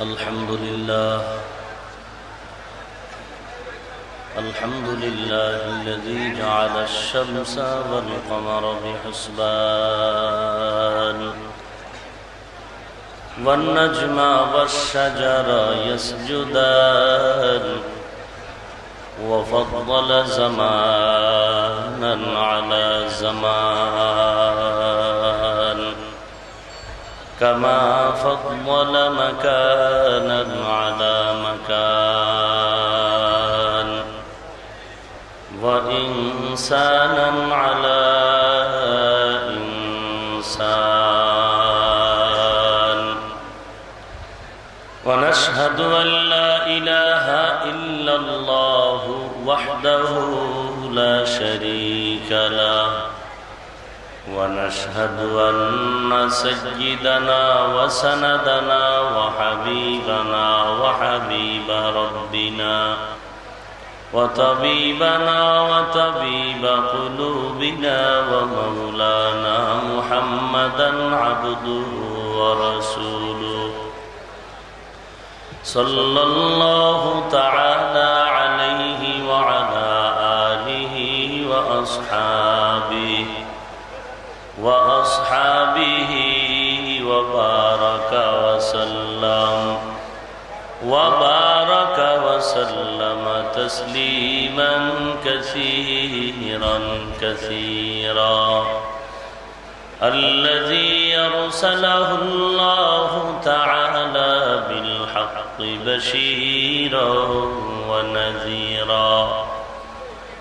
الحمد لله. الحمد لله الذي جعل الشمس والقمر بحسبان. والنجم والشجر يسجدان. وفضل زمانا على زمان. كما فضل مكانا على مكان. وإنسانا على إنسان. ونشهد أن لا إله إلا الله وحده لا شريك له. ونشهد أن سيدنا وسندنا وحبيبنا وحبيب ربنا وطبيبنا وطبيب قلوبنا ومولانا محمدا عبده ورسوله. صلى الله تعالى عليه وعلى آله وأصحابه وأصحابه وبارك وسلم وبارك وسلم تسليما كثيرا كثيرا. الذي يرسله الله تعالى بالحق بشيرا ونذيرا.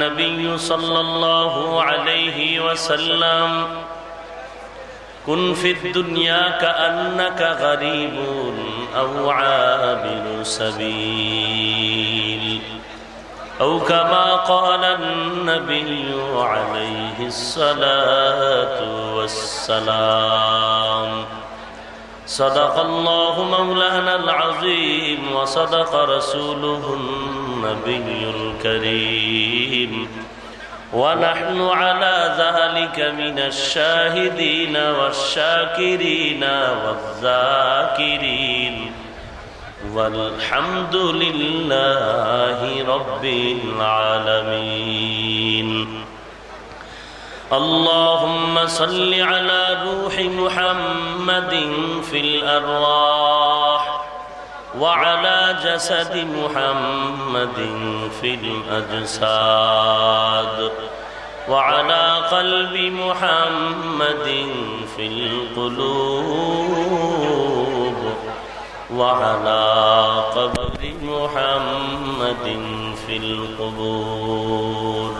النبي صلى الله عليه وسلم. كن في الدنيا كأنك غريب أو عابر سبيل. أو كما قال النبي عليه الصلاة والسلام. صدق الله مولانا العظيم وصدق رسوله النبي الكريم ونحن على ذلك من الشاهدين والشاكرين والذاكرين والحمد لله رب العالمين اللهم صل على روح محمد في الأرواح وعلى جسد محمد في الأجساد وعلى قلب محمد في القلوب وعلى قبر محمد في القبور.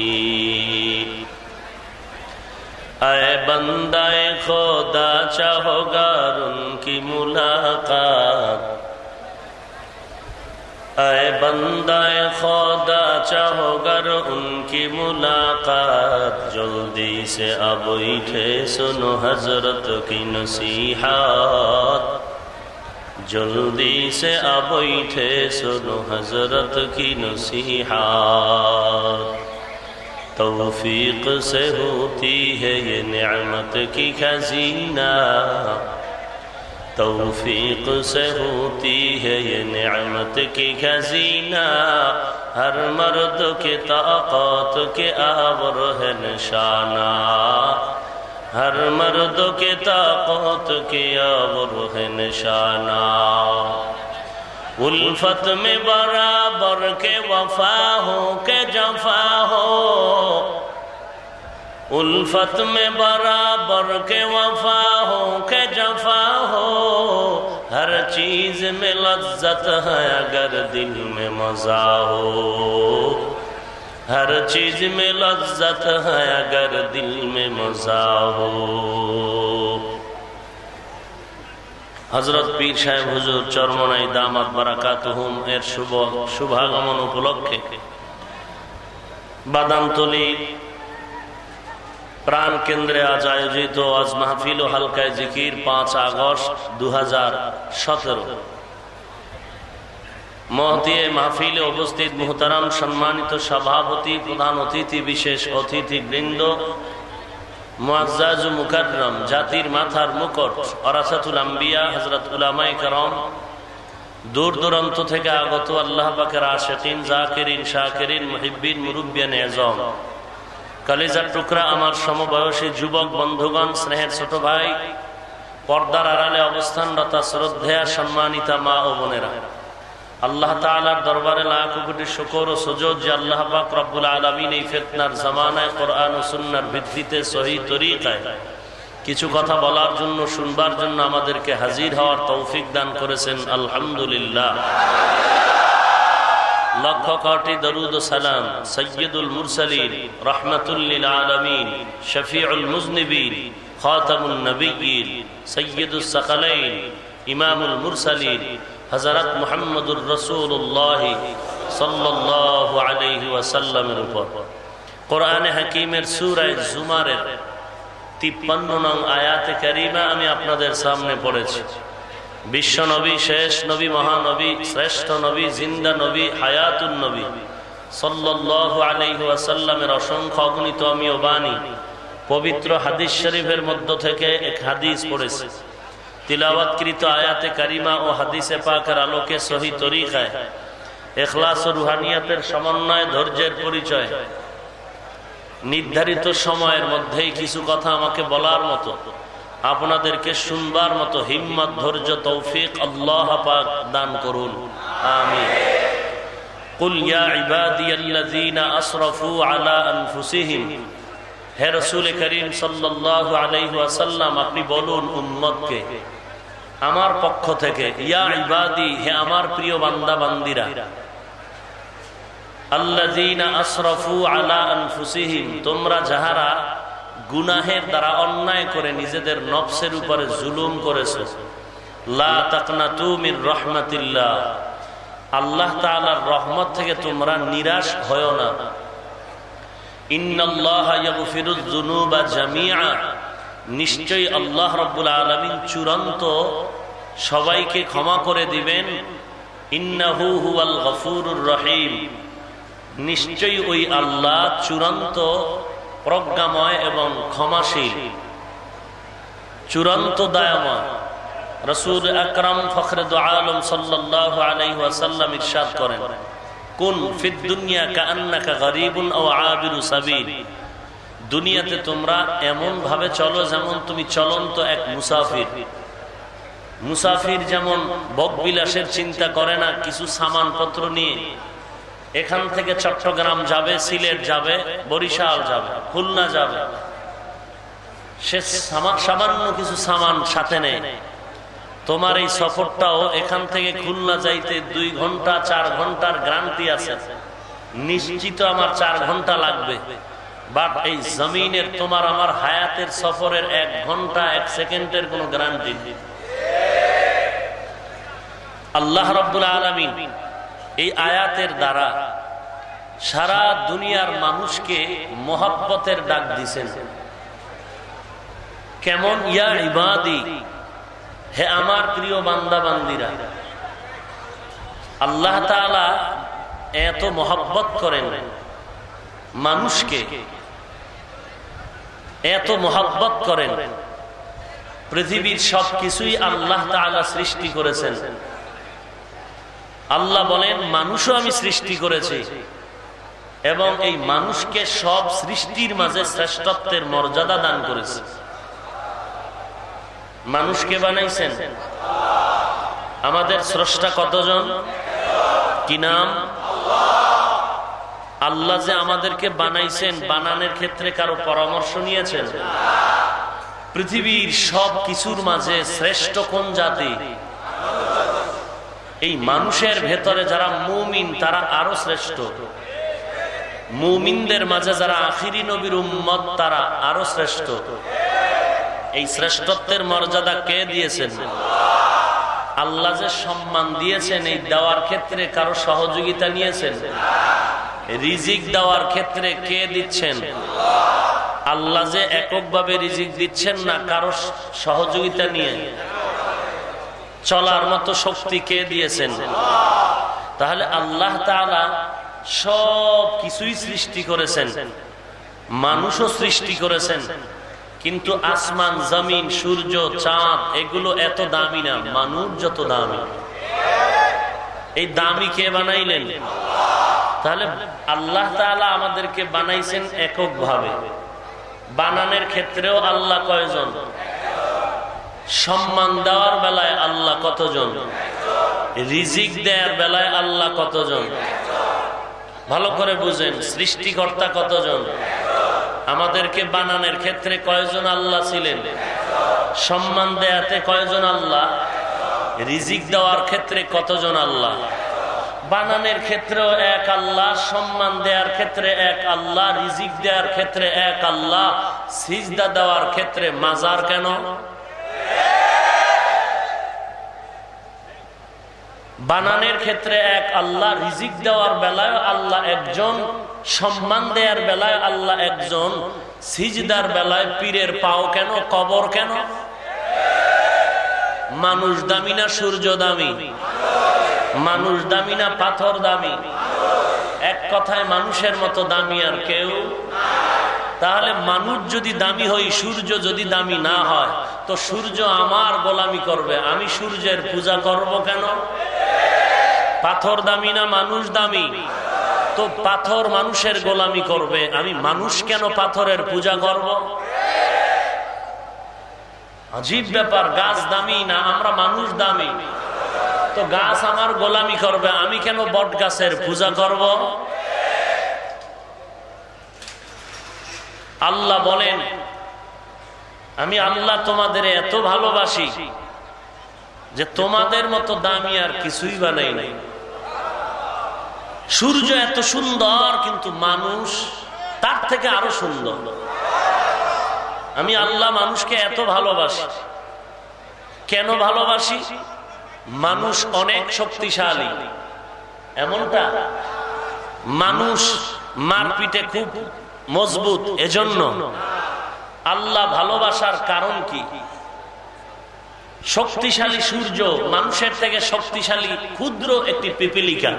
اے بندہ خدا چاہو گا ان کی ملاقات اے بندہ خدا چاہو گر ان کی ملاقات جلدی سے اب اٹھے سنو حضرت کی نصیحت جلدی سے اب اٹھے سنو حضرت کی نصیحت توفیق سے ہوتی ہے یہ نعمت کی خزینہ توفیق سے ہوتی ہے یہ نعمت کی خزینہ ہر مرد کے طاقت کے آور ہے نشانہ ہر مرد کے طاقت کے آور ہے نشانہ उल्फत में बराबर के वफा हो के जफा हो उल्फत में बराबर के वफा हो के जफा हो हर चीज में लज्जत है अगर दिल में मजा हो हर चीज में लज्जत है अगर दिल में मजा हो হজরত পীর সাহেব হুজুর, চরমনাই দামাত বারাকাত হুম এর শুভ শুভাগমন উপলক্ষে বাদামতলি প্রাণ কেন্দ্রে আজ আয়োজিত আজ মাহফিল ও হালকায় জিকির পাঁচ আগস্ট দু হাজার সতেরো মহতিয়ে মাহফিলে উপস্থিত মোহতারাম সম্মানিত সভাপতি, প্রধান অতিথি, বিশেষ অতিথি বৃন্দ জাতির মাথার মুকট অরাসাতুল আম্বিয়া হজরত উলামাই করম। দূর দূরান্ত থেকে আগত আল্লাহ পাকের আশেকিন, জাকিরিন, শাকিরিন, মুহিব্বিন, মুরুব্বিয়ান, এজম। কালিজার টুকরা আমার সমবয়সী যুবক বন্ধুগণ, স্নেহের ছোট ভাই, পর্দার আড়ালে অবস্থানরতা শ্রদ্ধেয়া সম্মানিতা মা ও বোনেরা। আল্লাহ তালার দরবারে লাখ কোটি শুকর ও সুযোগ যে আল্লাহ পাক রব্বুল আলমিন এই ফেতনার জামানায় কোরআন ও সুন্নার ভিত্তিতে সহি কিছু কথা বলার জন্য, শুনবার জন্য আমাদেরকে হাজির হওয়ার তৌফিক দান করেছেন। আলহামদুলিল্লাহ। লক্ষ কোটি দরুদ সালাম। সৈয়দুল মুরসালিন রহমতুল্লিল আলমিন, শফিউল মুজনিবিন খাতামুল নবীন সৈয়দুল সকলাইন, ইমামুল মুরসালিন হজরত মোহাম্মদুর রসুল্লাহ সাল্লাহ আলহি ওয়াসাল্লামের উপর। কোরআনে হাকিমের সুরায় জুমারের তিপ্পান্ন নং আয়াতে কারিমা আমি আপনাদের সামনে পড়েছি। বিশ্ব নবী, শেষ নবী, মহানবী, শ্রেষ্ঠ নবী, জিন্দা নবী, হায়াতুন নবী সাল্লাহ আলহি ওয়াসাল্লামের অসংখ্য অগণিত আমি বাণী পবিত্র হাদিস শরীফের মধ্য থেকে এক হাদিস পড়েছি। তিলাওয়াতকৃত আয়াতে কারিমা ও হাদিসে পাকের আলোকে সহি তরিকায় এখলাস ও রুহানিয়াতের সমন্বয় ধৈর্যের পরিচয় নির্ধারিত সময়ের মধ্যেই কিছু কথা আমাকে বলার মতো আপনাদেরকে শুনবার মতো হিম্মত ধৈর্য তৌফিক আল্লাহ পাক দান করুন আমি قل يا عبادي الذين اسرفوا على انفسهم হে রসুল করিম সাল্লাল্লাহু আলাইহি ওয়াসাল্লাম আপনি বলুন উম্মতকে আমার পক্ষ থেকে, ইয়া ইবাদি, হে আমার প্রিয় বান্দা, বান্দিরা গুনাহের দ্বারা অন্যায় করে নিজেদের উপরে জুলুম করেছ, লা আল্লাহ রহমত থেকে তোমরা নিরাশ হয় না। নিশ্চয়ই আল্লাহ রব্বুল আলমিন চূড়ান্ত সবাইকে ক্ষমা করে দিবেন। ইন্নাহু নিশ্চয়ই ওই আল্লাহ চূড়ান্ত প্রজ্ঞাময় এবং ক্ষমাশীল। চূড়ান্ত দায়াময়। রসুল আকরাম ফখরদ আলম সাল্লাহ আলাই ওয়াসাল্লাম ইরশাদ করেন, কোন ফিদ দুনিয়া কান্নাকা গরিবুন ও আবিরু সাবিল। দুনিয়াতে তোমরা এমন ভাবে চলো যেমন তুমি চলন্ত এক মুসাফির। মুসাফির যেমন বকবিলাসের চিন্তা করে না, কিছু সামান পত্র নিয়ে এখান থেকে চট্টগ্রাম যাবে, সিলেট যাবে, বরিশাল যাবে, খুলনা যাবে। সে সামান্য কিছু সামান সাথে নেই তোমার এই সফরটাও এখান থেকে খুলনা যাইতে দুই ঘণ্টা, চার ঘণ্টার গ্রান্তি আছে। নিশ্চিত আমার চার ঘণ্টা লাগবে। বাট এই জমিনের তোমার আমার হায়াতের সফরের এক ঘণ্টা, এক সেকেন্ডের কোন গ্যারান্টি আল্লাহ রব্বুল আলমিন এই আয়াতের দ্বারা সারা দুনিয়ার মানুষকে মোহাব্বতের ডাক দিছেন। কেমন, ইয়া ইবাদি, হে আমার প্রিয় বান্দা বান্দিরা আল্লাহ তাআলা এত মোহাব্বত করেন মানুষকে এত মোহাব্বত করেন। পৃথিবীর সব কিছুই আল্লাহ তাআলা সৃষ্টি করেছেন। আল্লাহ বলেন, মানুষও আমি সৃষ্টি করেছি। এবং এই মানুষকে সব সৃষ্টির মাঝে শ্রেষ্ঠত্বের মর্যাদা দান করেছে। মানুষকে বানাইছেন। আমাদের স্রষ্টা কতজন? কি নাম? আল্লাহ যে আমাদেরকে বানাইছেন, বানানোর ক্ষেত্রে কারও পরামর্শ নিয়েছেন? পৃথিবীর সব কিছুর মাঝে শ্রেষ্ঠ কোন জাতি? এই মানুষের ভেতরে যারা মুমিন, তারা আরও শ্রেষ্ঠ। মুমিনদের মাঝে যারা আখিরি নবীর উম্মত, তারা আরও শ্রেষ্ঠ। এই শ্রেষ্ঠত্বের মর্যাদা কে দিয়েছেন? আল্লাহ যে সম্মান দিয়েছেন, এই দেওয়ার ক্ষেত্রে কারও সহযোগিতা নিয়েছেন? রিজিক দেওয়ার ক্ষেত্রে কে দিচ্ছেন? আল্লাহ যে এককভাবে রিজিক দিচ্ছেন না, কারও সহযোগিতা নিয়ে। চলার মতো শক্তি কে দিয়েছেন? তাহলে আল্লাহ তাআলা সব কিছুই সৃষ্টি করেছেন। মানুষও সৃষ্টি করেছেন। কিন্তু আসমান, জমিন, সূর্য, চাঁদ, এগুলো এত দামি না, মানুষ যত দামি। এই দামি কে বানাইলেন? তাহলে আল্লাহ তাআলা আমাদেরকে বানাইছেন একক ভাবে বানানোর ক্ষেত্রেও আল্লাহ কয়জন? সম্মান দেওয়ার বেলায় আল্লাহ কতজন? রিজিক দেওয়ার বেলায় আল্লাহ কতজন? ভালো করে বুঝেন, সৃষ্টিকর্তা কতজন? আমাদেরকে বানানোর ক্ষেত্রে কয়জন আল্লাহ ছিলেন? সম্মান দেয়াতে কয়জন আল্লাহ? রিজিক দেওয়ার ক্ষেত্রে কতজন আল্লাহ? বানানের ক্ষেত্রেও এক আল্লাহ, সম্মান দেওয়ার ক্ষেত্রে এক আল্লাহ, রিজিক দেওয়ার ক্ষেত্রে এক আল্লাহ, সিজদা দেওয়ার ক্ষেত্রে মাজার কেন? বানানের ক্ষেত্রে এক আল্লাহ, রিজিক দেওয়ার বেলায় আল্লাহ একজন, সম্মান দেওয়ার বেলায় আল্লাহ একজন, সিজদার বেলায় পীরের পাও কেন, কবর কেন? মানুষ দামি না সূর্য দামি? মানুষ দামি না পাথর দামি? এক কথায় মানুষের মতো দামি আর কেউ? তাহলে মানুষ যদি দামি হই সূর্য যদি দামি না হয় তো সূর্য আমার গোলামি করবে। আমি সূর্যের পূজা করব কেন? পাথর দামি না মানুষ দামি? তো পাথর মানুষের গোলামি করবে। আমি মানুষ কেন পাথরের পূজা করব? আজীব ব্যাপার গাছ দামি না আমরা মানুষ দামি। তো গাছ আমার গোলামি করবে, আমি কেন বট গাছের পূজা করব? আল্লাহ বলেন, আমি আল্লাহ তোমাদের এত ভালোবাসি যে তোমাদের মতো দামি আর কিছুই বানাই নাই। সূর্য এত সুন্দর, কিন্তু মানুষ তার থেকে আরও সুন্দর। আমি আল্লাহ মানুষকে এত ভালোবাসি। কেন ভালোবাসি? মানুষ অনেক শক্তিশালী। এমনটা? মানুষ মারপিটে খুব মজবুত, এজন্য। আল্লাহ ভালোবাসার কারণ কি? শক্তিশালী সূর্য মানুষের থেকে শক্তিশালী, ক্ষুদ্র একটি পিপিলিকা।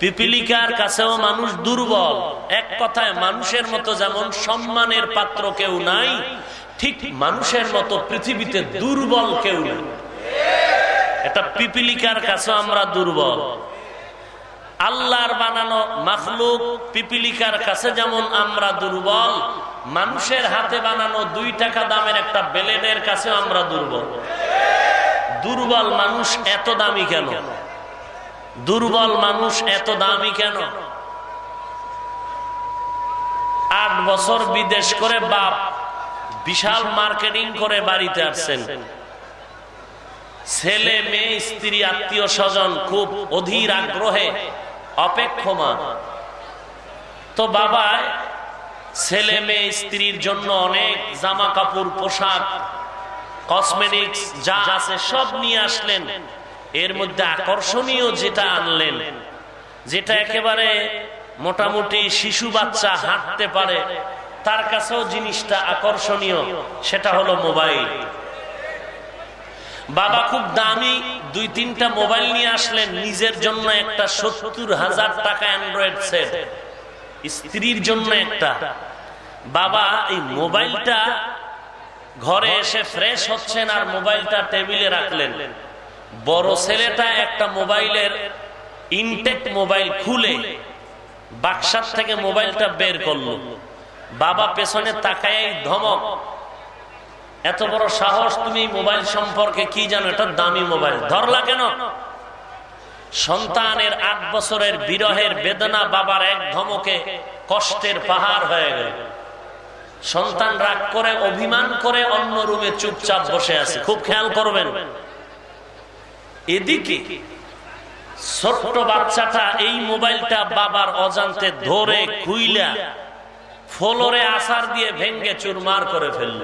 পিপিলিকার কাছেও মানুষ দুর্বল। এক কথায়, মানুষের মতো যেমন সম্মানের পাত্র কেউ নাই, ঠিক মানুষের মতো পৃথিবীতে দুর্বল কেউ নাই। এটা পিপিলিকার কাছে আমরা দুর্বল। আল্লাহর বানানো মাখলুক পিপিলিকার কাছে যেমন আমরা দুর্বল, মানুষের হাতে বানানো দুই টাকা দামের একটা বেলেনের কাছে আমরা দুর্বল। দুর্বল মানুষ এত দামি কেন? দুর্বল মানুষ এত দামি কেন? আট বছর বিদেশ করে বাপ বিশাল মার্কেটিং করে বাড়িতে আসছেন। ছেলে, মেয়ে, স্ত্রী, আত্মীয় স্বজন খুব অধীর আগ্রহে অপেক্ষমান। তো বাবা, ছেলে, মেয়ে, স্ত্রীর জন্য অনেক জামা কাপড় পোশাক কসমেটিক্স যা আছে সব নিয়ে আসলেন। এর মধ্যে আকর্ষণীয় যেটা আনলেন, যেটা একেবারে মোটামুটি শিশু বাচ্চা হাঁটতে পারে, তার কাছেও জিনিসটা আকর্ষণীয়, সেটা হলো মোবাইল। বাবা খুব দামি, দুই, তিনটা মোবাইল নিয়ে আসলেন, নিজের জন্য একটা সত্তর হাজার টাকা অ্যান্ড্রয়েড সেট স্ত্রীর জন্য একটা। বাবা, এই মোবাইলটা ঘরে এসে ফ্রেশ হচ্ছেন আর মোবাইলটা টেবিলে রাখলেন। বড় ছেলেটা একটা মোবাইলের ইনটেক মোবাইল খুলে বাক্সার থেকে মোবাইলটা বের করল। বাবা পেছনে তাকায়, ধমক এত বড় সাহস তুমি মোবাইল সম্পর্কে কি জানো? এটা দামি মোবাইল। ধরলা কেন? সন্তানের আট বছরের বিরহের বেদনা বাবার এক ধমকে কষ্টের পাহাড় হয়ে গেল। সন্তান রাগ করে, অভিমান করে অন্য রুমে চুপচাপ বসে আছে। খুব খেয়াল করবেন। এদিকে ছোট্ট বাচ্চাটা এই মোবাইলটা বাবার অজান্তে ধরে খুইলা, ফলোরে আসার দিয়ে ভেঙ্গে চুরমার করে ফেলল।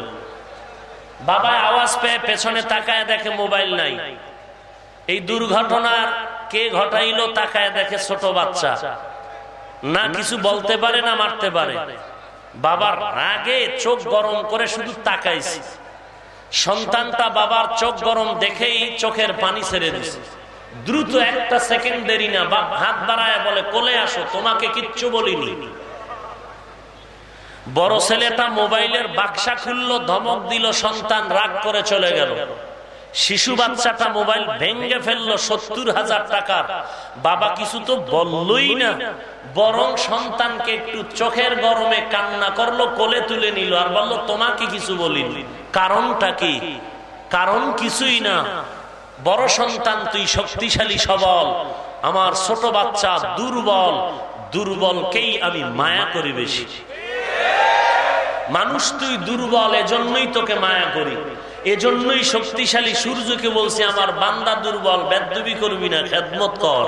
বাবা আওয়াজ পেয়ে পেছনে তাকায় দেখে মোবাইল নাই। এই দুর্ঘটনার কে ঘটাইলো তাকায় দেখে ছোট বাচ্চা। না কিছু বলতে পারে না মারতে পারে। বাবার রাগে চোখ গরম করে শুধু তাকাইছি সন্তানটা বাবার চোখ গরম দেখেই চোখের পানি ছেড়ে দিছে দ্রুত একটা সেকেন্ড দেরি না হাত বাড়ায় বলে, কোলে আসো, তোমাকে কিচ্ছু বলিনি। বড় ছেলেটা মোবাইলের বাক্সা খুললো, ধমক দিল, সন্তান রাগ করে চলে গেল। শিশু বাচ্চাটা মোবাইল ভেঙ্গে ফেলল সত্তর হাজার টাকার। বাবা কিছু তো বললই না, বরং সন্তানকে একটু চোখের গরমে কান্না করল, কোলে তুলে নিল আর বলল, তোমাকে কিছু বলিনি। কারণটা কি? কারণ কিছুই না। বড় সন্তান, তুই শক্তিশালী, সবল। আমার ছোট বাচ্চা দুর্বল। দুর্বলকেই আমি মায়া করি বেশি। মানুষ তুই দুর্বল, এজন্যই তোকে মায়া করি। এজন্যই শক্তিশালী সূর্যকে বলছে, আমার বান্দা দুর্বল, বেদবি করবি না, খেদমত কর।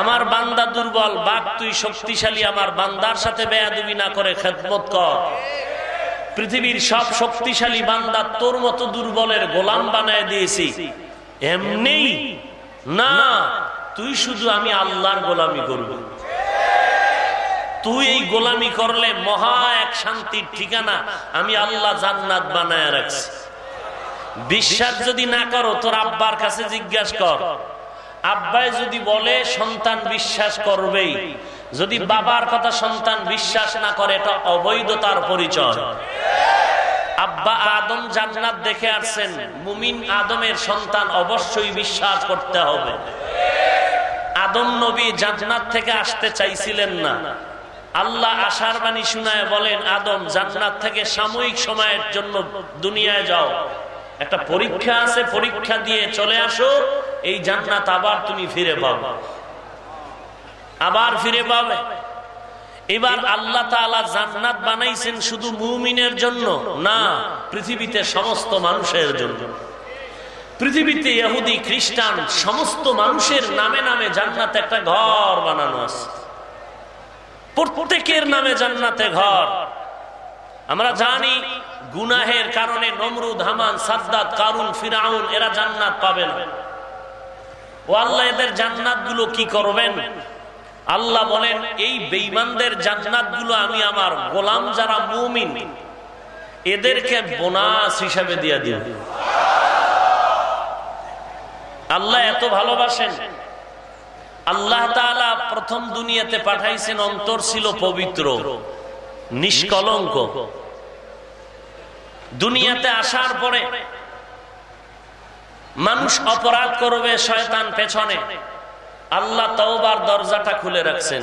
আমার বান্দা দুর্বল, বাঘ তুই শক্তিশালী, আমার বান্দার সাথে বেয়াদবি না করে, খেদমত কর। পৃথিবীর সব শক্তিশালী বান্দা তোর মতো দুর্বলের গোলাম বানায় দিয়েছি। এমনি না, তুই শুধু আমি আল্লাহর গোলামি করবি। তুই এই গোলামি করলে মহা এক শান্তির ঠিকানা আমি আল্লাহ জান্নাত বানায় রাখছি। বিশ্বাস যদি না করো, তোর আব্বার কাছে জিজ্ঞাসা কর। আব্বাই যদি বলে, সন্তান বিশ্বাস করবেই। যদি বাবার কথা সন্তান বিশ্বাস না করে, এটা অবৈধতার পরিচয়। আব্বা আদম জান্নাত দেখে আসছেন, মুমিন আদমের সন্তান অবশ্যই বিশ্বাস করতে হবে। আদম নবী জান্নাত থেকে আসতে চাইছিলেন না। আল্লাহ আশার বাণী শুনায় বলেন, আদম, জান্নাত থেকে সাময়িক সময়ের জন্য দুনিয়ায় যাও। একটা পরীক্ষা আছে, পরীক্ষা দিয়ে চলে আসো, এই জান্নাত আবার তুমি ফিরে পাবে। আবার ফিরে পাবে। এবার আল্লাহ জান্নাত বানাইছেন শুধু মুমিনের জন্য না, পৃথিবীতে সমস্ত মানুষের জন্য। পৃথিবীতে ইহুদি, খ্রিস্টান, সমস্ত মানুষের নামে নামে জান্নাত একটা ঘর বানানো আছে। প্রত্যেকের নামে জান্নাতে ঘর। আমরা জানি গুনাহের কারণে নমরুদ, হামান, সাদ্দাত, কারুন, ফিরাউন, এরা জান্নাত পাবে না ও আল্লাহ, এদের জান্নাতগুলো কি করবেন? আল্লাহ বলেন, এই বেইমানদের জান্নাতগুলো আমি আমার গোলাম যারা মুমিন, এদেরকে বোনাস হিসাবে দিয়ে দিও। আল্লাহ এত ভালোবাসেন। আল্লাহ প্রথম দুনিয়াতে পাঠাইছেন, অন্তর ছিল পবিত্র, নিষ্কলঙ্ক। দুনিয়াতে আসার পরে মানুষ অপরাধ করবে শয়তান পেছনে। আল্লাহ তওবার দরজাটা খুলে রাখছেন।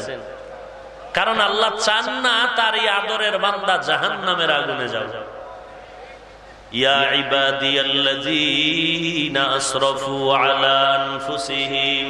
কারণ আল্লাহ চান না তার এই আদরের বান্দা জাহান নামের আগুনে যাও। ইয়া ইবাদিয়াল্লাযীনা আলা আনফুসিহিম।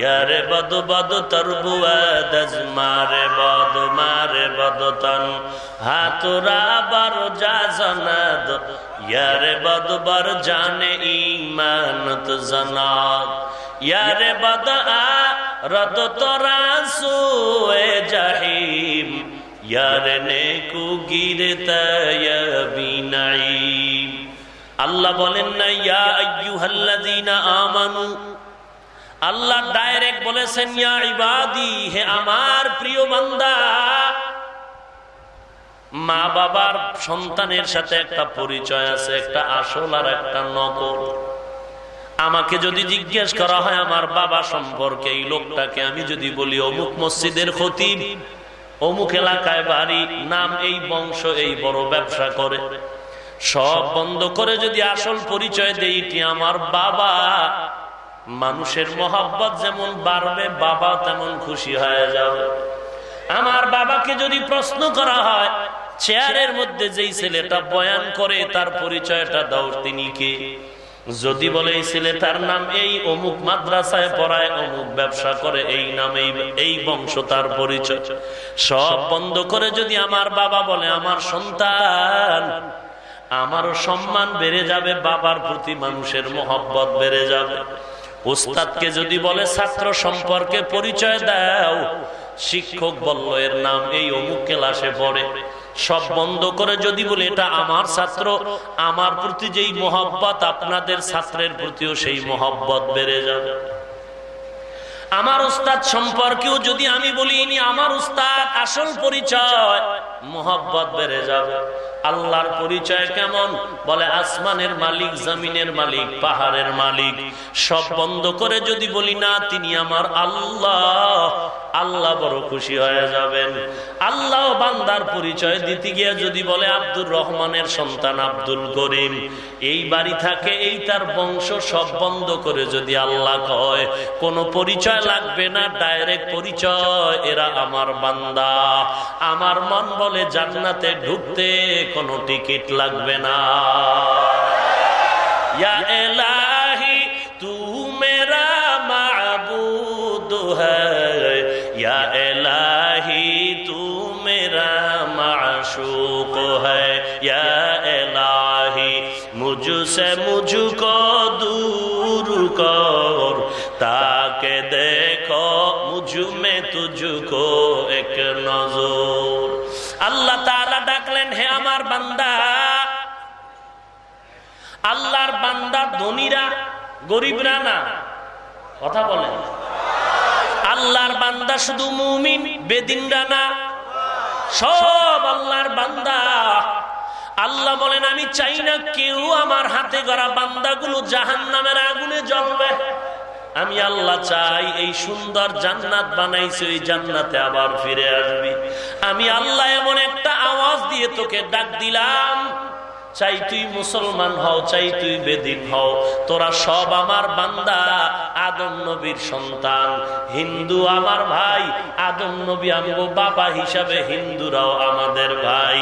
ইয়ারে বদ বদ তর মারে বদ মারে বদ তন। হাতুরা বার যা জনাদ ইয়ারে বদ বার জানে ইমানত জনাদ ইয়ারে বদ আ রদ তোরা সুয়ে জাহিম, ইয়ারে নেকু গিরে তয়বিনাইম আল্লাহ বলেন না, ইয়া আইয়ুহাল্লাযীনা আমানু আল্লাহ ডাইরেক্ট বলেছেন হে আমার প্রিয় বান্দা মা বাবার সন্তানের সাথে একটা পরিচয় আছে, একটা আসল আর একটা নকল। আমাকে যদি জিজ্ঞেস করা হয়, আমার বাবা সম্পর্কে এই লোকটাকে আমি যদি বলি, অমুক মসজিদের খতিব, অমুক এলাকায় বাড়ি, নাম এই বংশ, এই বড় ব্যবসা করে। সব বন্ধ করে যদি আসল পরিচয় দেই আমার বাবা। মানুষের মহাব্বত যেমন বাড়বে বাবা তেমন খুশি হয়ে যাবে। আমার বাবাকে যদি প্রশ্ন করা হয়, চেয়ারের মধ্যে যেই ছেলেটা বয়ান করে, তার পরিচয়টা দাও তিনি কে? যদি বলে, এই ছেলেটার নাম এই, অমুক মাদ্রাসায় পড়ায়, অমুক ব্যবসা করে, এই নাম এই বংশ তার পরিচয়। সব বন্ধ করে যদি আমার বাবা বলে, আমার সন্তান, আমারও সম্মান বেড়ে যাবে, বাবার প্রতি মানুষের মহব্বত বেড়ে যাবে। ওস্তাদকে যদি বলে, ছাত্র সম্পর্কে পরিচয় দাও। শিক্ষক বলল, এর নাম এই অমুক ক্লাসে পড়ে। সব বন্ধ করে যদি বলে, এটা আমার ছাত্র, আমার প্রতি যেই মহব্বত, আপনাদের ছাত্রের প্রতিও সেই মহব্বত বেড়ে যাবে। আমার উস্তাদ সম্পর্কেও যদি আমি বলি ইনি আমার উস্তাদ আসল পরিচয় মোহব্বত বেড়ে যাবে। আল্লাহর পরিচয় কেমন? বলে আসমানের মালিক, জমিনের মালিক, পাহাড়ের মালিক। সব বন্ধ করে যদি বলি, না, তিনি আমার আল্লাহ। আল্লাহ বড় খুশি হয়ে যাবেন। আল্লাহ বান্দার পরিচয় দিতে গিয়ে যদি বলে, আব্দুর রহমানের সন্তান আব্দুল করিম। এই বাড়ি থাকে, এই তার বংশ সব বন্ধ করে যদি আল্লাহ কয়, কোনো পরিচয় লাগবে না, ডাইরেক্ট পরিচয়, এরা আমার বান্দা। আমার মন বলে জান্নাতে ঢুকতে কোনো টিকিট লাগবে না। এলাহি, তু মেরা মাবুদ ইয়া এলাহি, তু মেরা মাশুক ইয়া এলাহি, মুঝসে মুঝকো দূর কর। তাকে দেখো, মুঝ মে তুঝকো এক নজর। আল্লাহ তাআলা ডাকলেন, হে আমার বান্দা, আল্লাহর বান্দা ধনীরা গরিবরা না। কথা বলেন। আল্লাহর বান্দা শুধু মুমিন, বেদিনরা না। সব আল্লাহর বান্দা। আল্লাহ বলেন, আমি চাই না কেউ আমার হাতে গড়া বান্দাগুলো জাহান নামের আগুনে জ্বলবে। আমি আল্লাহ চাই এই সুন্দর জান্নাত বানাইছে, ওই জান্নাতে আবার ফিরে আসবি। আমি আল্লাহ এমন একটা আওয়াজ দিয়ে তোকে ডাক দিলাম, চাই তুই মুসলমান হও, চাই তুই বেদিন হও। তোরা সব আমার বান্দা, আদম নবীর সন্তান। হিন্দু আমার ভাই, আদম নবী আমগো বাবা হিসাবে হিন্দুরাও আমাদের ভাই।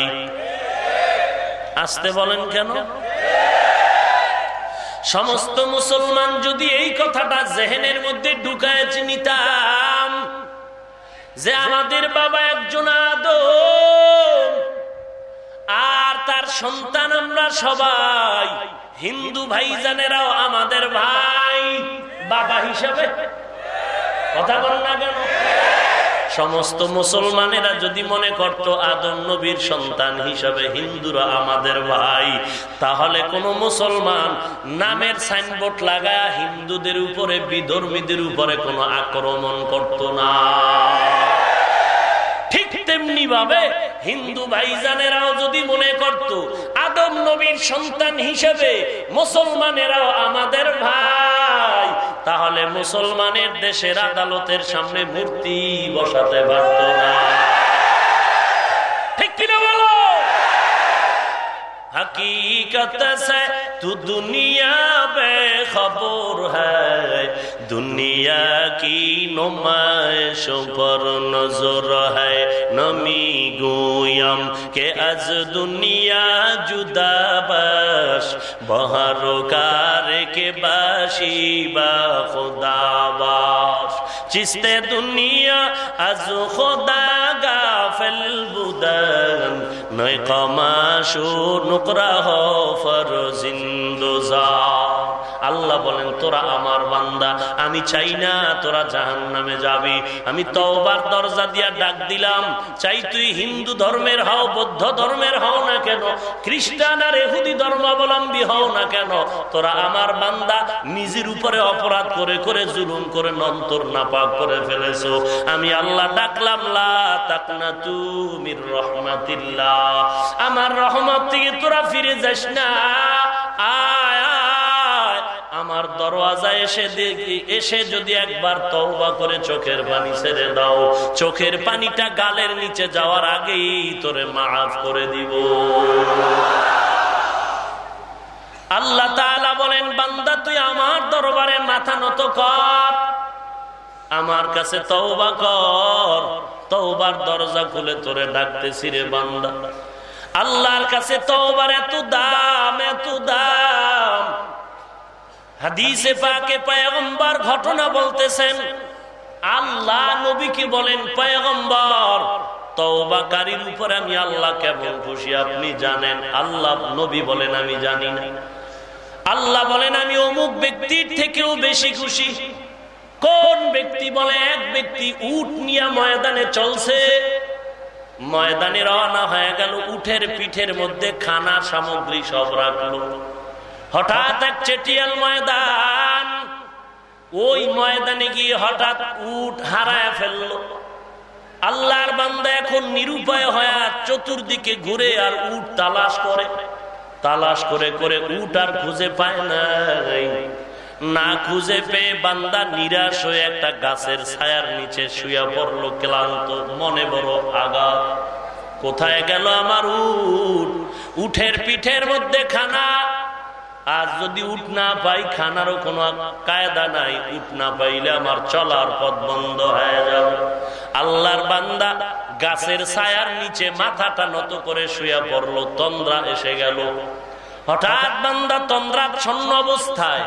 আসতে বলেন কেন? সমস্ত মুসলমান যদি এই কথাটা জেহেনের মধ্যে ঢুকায় নিতাম যে আমাদের বাবা একজন আদম, আর তার সন্তান আমরা সবাই, হিন্দু ভাইজানেরাও আমাদের ভাই, বাবা হিসাবে। কথা বল না কেন? সমস্ত মুসলমানেরা যদি মনে করত আদম নবীর সন্তান হিসাবে হিন্দুরা আমাদের ভাই, তাহলে কোন মুসলমান নামের সাইনবোর্ড লাগা হিন্দুদের উপরে, বিধর্মীদের উপরে কোনো আক্রমণ করত না। তেমনি ভাবে হিন্দু ভাইজানেরাও যদি মনে করত, আদম নবীর সন্তান হিসেবে মুসলমানেরাও আমাদের ভাই, তাহলে মুসলমানের দেশের আদালতের সামনে মূর্তি বসাতে পারত না। হকীকত তু দুনিয়া বে খবর হুনিয়া কি নমায় পর নজর হমি গুয়ম কে আজ দুনিয়া জুদা বাস বহার কার কে বাসি বা খুদাবা چشتے دنیا از خدا غافل بودن نئے قماشو نقرہ فرزندزار আল্লাহ বলেন, তোরা আমার বান্দা, আমি চাই না তোরা জাহান নামে যাবি। আমি তওবার দরজা দিয়া ডাক দিলাম, চাই তুই হিন্দু ধর্মের হও, বৌদ্ধ ধর্মের হও না কেন? খ্রিস্টান আর এহুদি ধর্মাবলম্বী হও না কেন? তোরা আমার বান্দা, নিজের উপরে অপরাধ করে করে জুলুম করে, নন্তর নাপাক করে ফেলেছো। আমি আল্লাহ ডাকলাম, লা তাকনা রহমাতিল্লাহ। আমার রহমত থেকে তোরা ফিরে যাস না। আয়। আমার দরওয়াজা এসে দেখি, এসে যদি একবার তওবা করে চোখের পানি ছেড়ে দাও, চোখের পানিটা গালের নিচে যাওয়ার আগেই তোরে মাফ করে দিব। আল্লাহ বলেন, বান্দা, তুই আমার দরবারে মাথা নত কর, আমার কাছে তওবা কর, তওবার দরজা খুলে তোরে ডাকতেছি রে বান্দা। আল্লাহর কাছে তওবার এত দাম এত দাম হাদিসে পাকে পয়গম্বর ঘটনা বলতেছেন, আল্লাহ নবীকে বলেন, পয়গম্বর তওবাকারীর উপর আমি আল্লাহ কেমন খুশি, আপনি জানেন, আল্লাহ নবী বলেন, আমি জানি না। আল্লাহ বলেন, আমি অমুক ব্যক্তির থেকেও বেশি খুশি। কোন ব্যক্তি বলে, এক ব্যক্তি উট নিয়ে ময়দানে চলছে, ময়দানে রওনা হয়ে গেল, উঠের পিঠের মধ্যে খানা সামগ্রী সব রাখল। হঠাৎ এক চেটিয়াল ময়দান। ওই ময়দানে গিয়ে হঠাৎ উঠ হারায় ফেলল। আল্লাহর বান্দা এখন নিরুপায় হয়ে চতুর্দিকে ঘুরে আর উঠ তালাশ করে। তালাশ করে করে উঠ আর খুঁজে পায় নাই। না খুঁজে পেয়ে বান্দা নিরাশ হয়ে একটা গাছের ছায়ার নিচে শুয়া পড়ল ক্লান্ত, মনে বড় আগা কোথায় গেল আমার উঠ উঠের পিঠের মধ্যে খানা। আর যদি উঠ না পাই, খানারও কোনো কায়দা নাই। উঠ না পাইলে আমার চলার পথ বন্ধ হয়ে যাবে। আল্লাহর বান্দা গাছের ছায়ার নিচে মাথাটা নত করে শুয়ে পড়ল, তন্দ্রা এসে গেল। হঠাৎ বান্দা তন্দ্রার ছন্ন অবস্থায়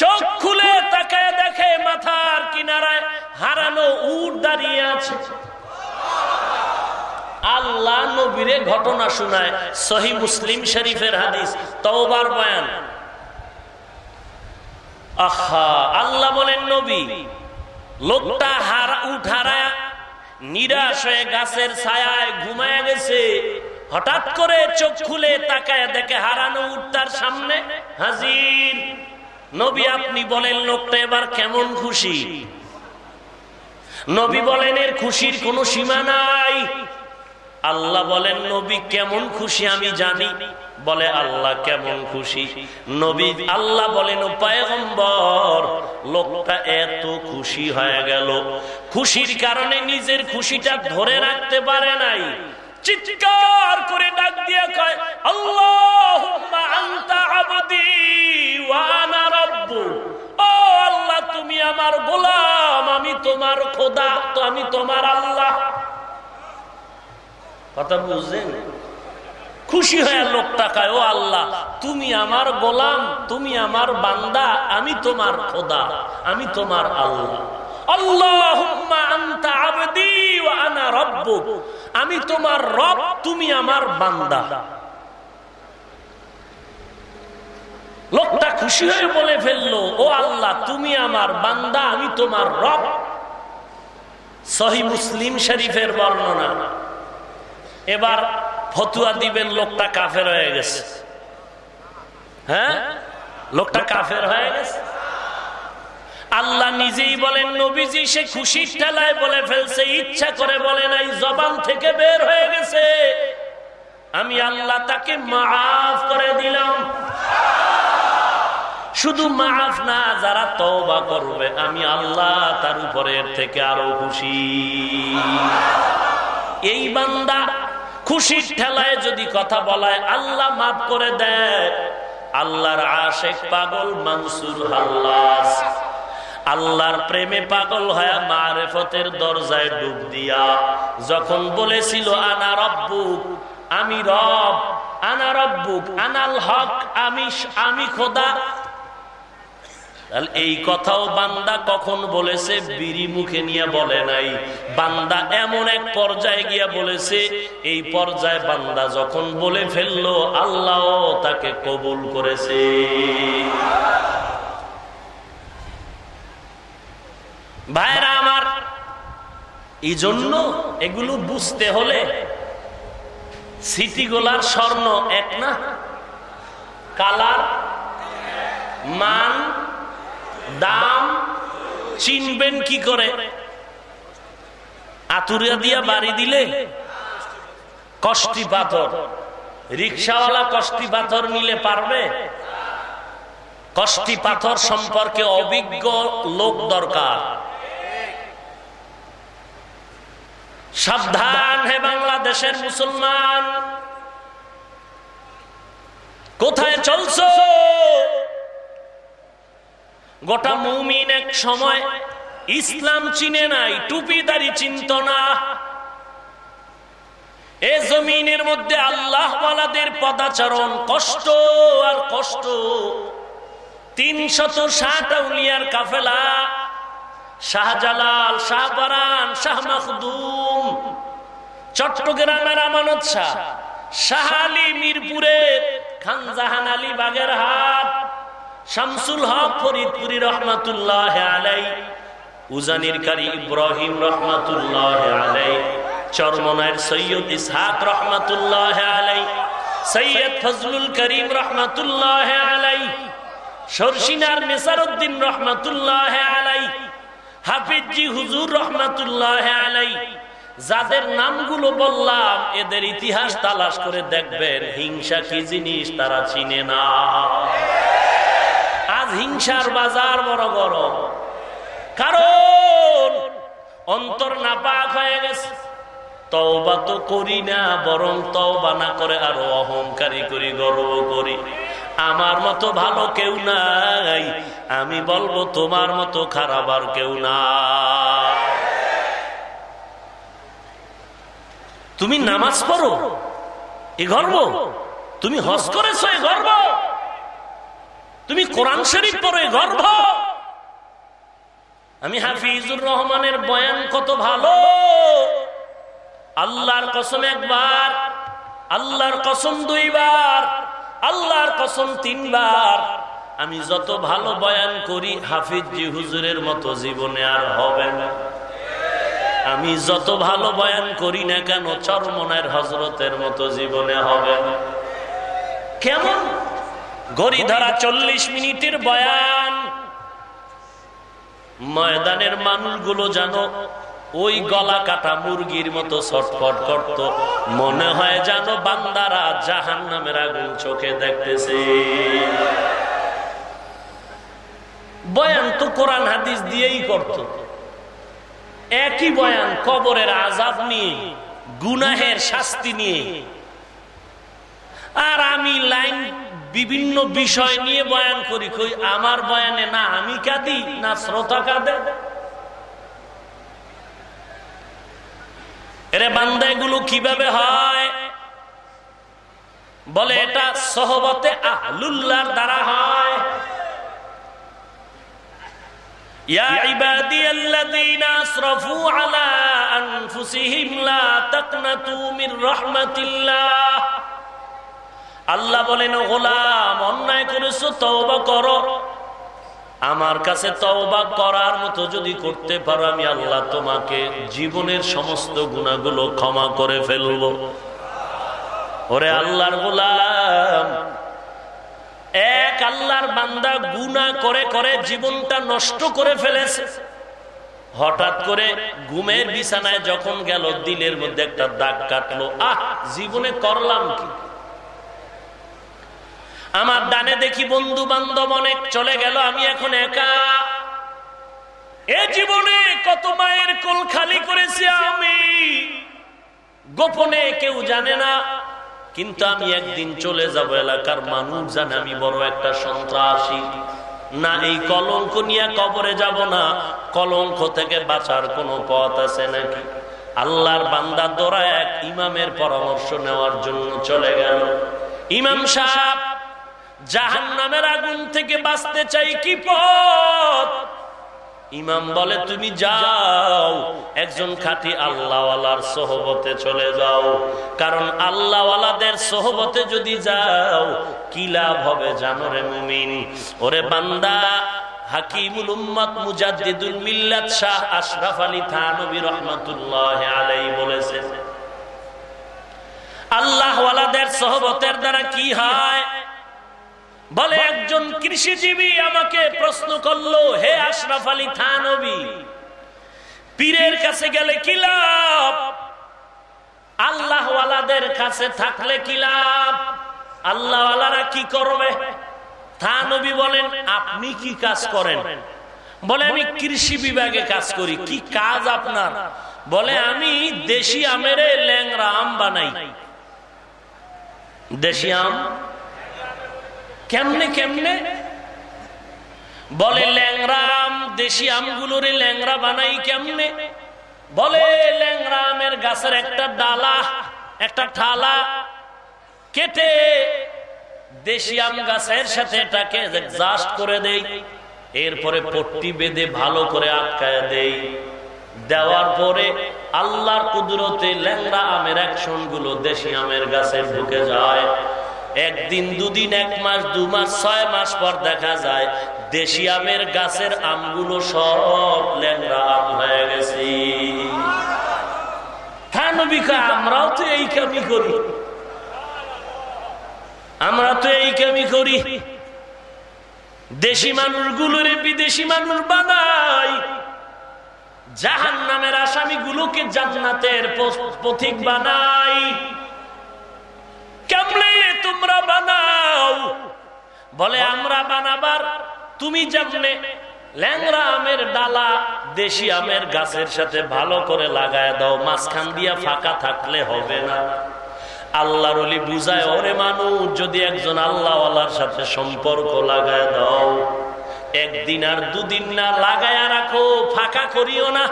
চোখ খুলে তাকায় দেখে মাথার কিনারায় হারানো উট দাঁড়িয়ে আছে। আল্লাহ নবীরে ঘটনা শোনায়। সহি মুসলিম শরীফের হাদিস। তওবার বয়ান। আহা, আল্লাহ বলেন, নবী, লোকটা হারা উঠ হারায় নিরাশ হয়ে গাছের ছায়ায় ঘুমায় গেছে। হঠাৎ করে চোখ খুলে তাকায় দেখে হারানো উঠটার সামনে হাজির। নবী, আপনি বলেন, লোকটা এবার কেমন খুশি? নবী বলেন, এর খুশির কোনো সীমা নাই। আল্লাহ বলেন, নবী কেমন খুশি আমি জানি। বলে, আল্লাহ কেমন খুশি। নবী আল্লাহ বলেন, পায়গম্বর, লোকটা এত খুশি হয়ে গেল। খুশির কারণে নিজের খুশিটা ধরে রাখতে পারে নাই। চিৎকার করে ডাক দিয়ে কয় আল্লাহ আল্লাহ, তুমি আমার গোলাম, আমি তোমার খোদা, তো আমি তোমার আল্লাহ। কথা বুঝলেন? খুশি হয়ে লোকটা কায় ও আল্লাহ, তুমি আমার গোলাম, তুমি আমার বান্দা, আমি তোমার খোদা, আমি তোমার আল্লাহ। আমি তোমার রব, তুমি আমার বান্দা। লোকটা খুশি হয়ে বলে ফেলল, ও আল্লাহ, তুমি আমার বান্দা, আমি তোমার রব। সহি মুসলিম শরীফের বর্ণনা। এবার ফতুয়া দিবেন লোকটা কাফের হয়ে গেছে। হ্যাঁ? লোকটা কাফের হয়ে গেছে। আল্লাহ নিজেই বলেন, নবীজি সে খুশির ঠেলায় বলে ফেলছে, ইচ্ছা করে বলে নাই, জবান থেকে বের হয়ে গেছে। আমি আল্লাহ তাকে মাফ করে দিলাম। শুধু মাফ না, যারা তওবা করবে, আমি আল্লাহ তার উপরের থেকে আরও খুশি। এই বান্দা খুশির ঠেলায় যদি কথা বলায়, আল্লাহ মাফ করে দেয়। আল্লাহর আশেক পাগল মানসুর হাল্লাস। আল্লাহর প্রেমে পাগল হয়ে মারেফতের দরজায় ডুব দিয়া, যখন বলেছিল, আনা রব্বুক, আমি রব, আনা রব্বুক, আনাল হক, আমি আমি খোদা এই কথাও বান্দা কখন বলেছে? বিড়ি মুখে নিয়ে বলে নাই। বান্দা এমন এক পর্যায়ে গিয়া বলেছে, এই পর্যায়ে বান্দা যখন বলে ফেলল আল্লাহ তাকে কবুল করেছে। ভাইরা আমার এই জন্য এগুলো বুঝতে হলে সিটিগুলার স্বর্ণ এক না? কালার? মান? দাম চিনবেন কি করে? আতুরিয়া দিয়া বাড়ি দিলে কষ্টি পাথর। রিক্সাওয়ালা কষ্টি পাথর নিলে পারবে? কষ্টি পাথর সম্পর্কে অভিজ্ঞ লোক দরকার। সাবধান হে বাংলাদেশের মুসলমান। কোথায় চলছ? গোটা মৌমিন এক সময় ইসলাম চিনে নাই টুপি টুপিদারি চিন্ত না। এ জমিনের মধ্যে আল্লাহ পদাচরণ কষ্ট আর কষ্ট। তিনশত ষাট উলিয়ার কাফেলা, শাহজালাল, শাহবারান, শাহ মখদুম, চট্টগ্রামের আমানত শাহ শাহ আলী মিরপুরের খানজাহান আলী বাগের হাট শামসুল হক ফরিদপুরি রহমাতুল্লাহ আলাই, উজানির কারি ইব্রাহিম রহমাতুল্লাহ আলাই, চরমনায়ের সৈয়দ ইসহাক রহমাতুল্লাহ আলাই, সৈয়দ ফজলুল করিম রহমাতুল্লাহ আলাই, সরসিনার নেসারুদ্দিন রহমাতুল্লাহ আলাই, হাফিজি হুজুর রহমাতুল্লাহ আলাই, যাদের নামগুলো বললাম, এদের ইতিহাস তালাশ করে দেখবেন, হিংসা কি জিনিস তারা চিনে না। আজ হিংসার বাজার বড় গরম কারণ অন্তর নাপাক হয়ে গেছে। তওবা তো করি না, বরং তওবা না করে আরও অহংকারী করি, গর্ব করি। আমার মতো ভালো কেউ নাই, আমি বলব তোমার মতো খারাপ আর কেউ না তুমি নামাজ পড়ো, এ গর্ব। তুমি হজ করেছ, এ গর্ব। তুমি কোরআন শরীফ পড়ো এ গর্ব? আমি হাফিজুর রহমানের বয়ান কত ভালো। আল্লাহর কসম একবার, আল্লাহর কসম দুইবার, আল্লাহর কসম তিনবার। আমি যত ভালো বয়ান করি, হাফিজ জি হুজুরের মতো জীবনে আর হবে না। আমি যত ভালো বয়ান করি না কেন চরমনের হজরতের মতো জীবনে হবে না। কেমন? গড়ি ধরা চল্লিশ মিনিটের বয়ান। ময়দানের মানুষগুলো জানো ওই গলা কাটা মুরগির মতো ছটফট করত। মনে হয় জানো বান্দারা জাহান নামের আগুন চোখে দেখতেছে। বয়ান তো কোরআন হাদিস দিয়েই করত। একই বয়ান কবরের আজাব নিয়ে, গুনাহের শাস্তি নিয়ে। আর আমি লাইন বিভিন্ন বিষয় নিয়ে বয়ান করি কই আমার বয়ানে না আমি কাঁদি না শ্রোতা কাঁদে এরে বান্দা এগুলো কিভাবে হয় বলে এটা সহবতে আহলুল্লাহর দ্বারা হয় يا عبادي الذين اسرفوا على انفسهم لا تقنطوا من رحمه الله আল্লাহ বলেন, গোলাম, অন্যায় করেছ, তওবা করো। আমার কাছে তওবা করার মতো যদি করতে পারো, আমি আল্লাহ তোমাকে জীবনের সমস্ত গুণাগুলো ক্ষমা করে ফেলব। ওরে আল্লাহর গোলাম, এক আল্লাহর বান্দা গুণা করে করে জীবনটা নষ্ট করে ফেলেছে। হঠাৎ করে ঘুমের বিছানায় যখন গেল, দিলের মধ্যে একটা দাগ কাটলো। আহ, জীবনে করলাম কি? আমার ডানে দেখি বন্ধু বান্ধব অনেক চলে গেল, আমি এখন একা। এ জীবনে কত মায়ের কোল খালি করেছি আমি। গোপনে কেউ জানে না, কিন্তু আমি একদিন চলে যাব এলাকার মানুষ জানে, আমি বড় একটা সন্ত্রাসী। না এই কলঙ্ক নিয়ে কবরে যাব না, কলঙ্ক থেকে বাঁচার কোনো পথ আছে নাকি? আল্লাহর বান্দা দোরা এক ইমামের পরামর্শ নেওয়ার জন্য চলে গেল। ইমাম সাহেব জাহান নামের আগুন থেকে বাঁচতে চাই কি পথ? ইমাম বলে, তুমি যাও, একজন খাঁটি আল্লাহওয়ালার সহবতে চলে যাও। কারণ আল্লাহওয়ালাদের সহবতে যদি যাও, কি লাভ হবে জানো রে মুমিন? ওরে বান্দা শাহ আশরাফ আলী বলেছেন, আল্লাহওয়ালাদের সহবতের দ্বারা কি হয়? বলে, একজন কৃষিজীবী আমাকে প্রশ্ন করল, হে আশরাফ আলী থানবী, পীরের কাছে গেলে কি লাভ? আল্লাহওয়ালাদের কাছে থাকলে কি লাভ? আল্লাহওয়ালারা কি করবে? থানবী বলেন, আপনি কি কাজ করেন? বলে, আমি কৃষি বিভাগে কাজ করি। কি কাজ আপনার? বলে, আমি দেশি আমের ল্যাংরা আম বানাই। দেশি আম? কেমনে কেমনে? বলে ল্যাংরা আম, দেশি আমগুলোর ল্যাংরা বানাই কেমনে? বলে ল্যাংরা আমের গাছের একটা ডালা, একটা ঠালা, কেটে দেশি আম গাছের সাথে এটাকে জাস্ট করে দেই, এরপরে পট্টি বেঁধে ভালো করে আটকায় দেই। দেওয়ার পরে আল্লাহর কুদরতে ল্যাংরা আমের অ্যাকশনগুলো দেশি আমের গাছে ঢুকে যায়। একদিন, দুদিন, এক মাস, দু মাস, ছয় মাস পর দেখা যায় দেশি আমের গাছের আমগুলো সব ল্যাংরা আম হয়ে গেছে। আমরাও তো এই কামি করি। আমরা তো এই কামি করি। দেশি মানুষগুলোরে বিদেশি মানুষ বানাই। জাহান নামের আসামি গুলোকে জান্নাতের পথিক বানাই। কেমনে তোমরা বানাও? বলে, আমরা বানাবার, তুমি যেমনে ল্যাংরা আমের ডালা, দেশি আমের গাছের সাথে ভালো করে লাগায় দাও, মাঝখান দিয়া ফাঁকা থাকলে হবে না। আল্লাহর বুঝায়, ওরে মানুষ, যদি একজন আল্লাহওয়ালার সাথে সম্পর্ক লাগায় দাও, একদিন আর দুদিন না লাগায় রাখো, ফাঁকা করিও না।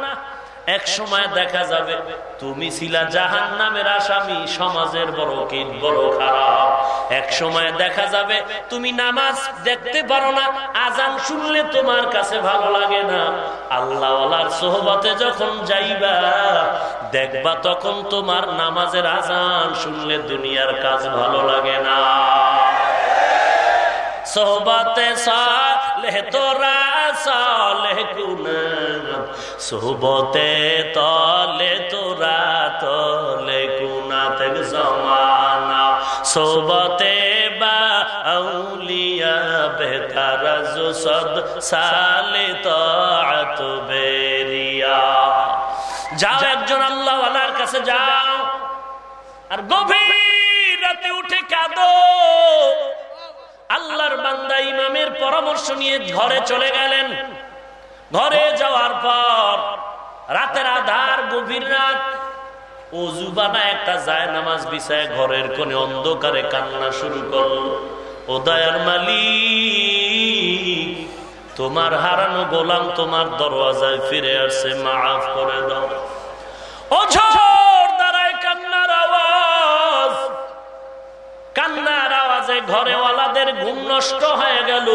এক সময় দেখা যাবে তুমি ছিলা জাহান নামের আসামি, সমাজের বড় কীট, বড় খারাপ। এক সময় দেখা যাবে তুমি নামাজ দেখতে পারো না, আজান শুনলে তোমার কাছে ভালো লাগে না। আল্লাহওয়ালার সোহবতে যখন যাইবা, দেখবা তখন তোমার নামাজের আজান শুনলে দুনিয়ার কাজ ভালো লাগে না। সোহবতে সালে তোরা সালে কুনাত সোহবতে তলে তোরা তলে কুনাত জমানা। সোহবতে বা আউলিয়া বেতার সদ সালে তাত বেরিয়া। যাও একজন আল্লাহওয়ালার কাছে যাও। আর গভীর রাতে উঠে কাঁদো। আল্লাহর বান্দা ইমামের পরামর্শ নিয়ে ঘরে চলে গেলেন। ঘরে যাওয়ার পর রাতের আধার, গভীর রাত, অজু বানা একটা যায় নামাজ বিছায় ঘরের কোনে অন্ধকারে কান্না শুরু করল। ও দয়ার মালিক, তোমার হারানো গোলাম তোমার দরওয়াজায় ফিরে আসছে, মাফ করে দাও। দ্বারায় কান্নার আওয়াজ, কান্নার আওয়াজে ঘরেওয়ালাদের ঘুম নষ্ট হয়ে গেল।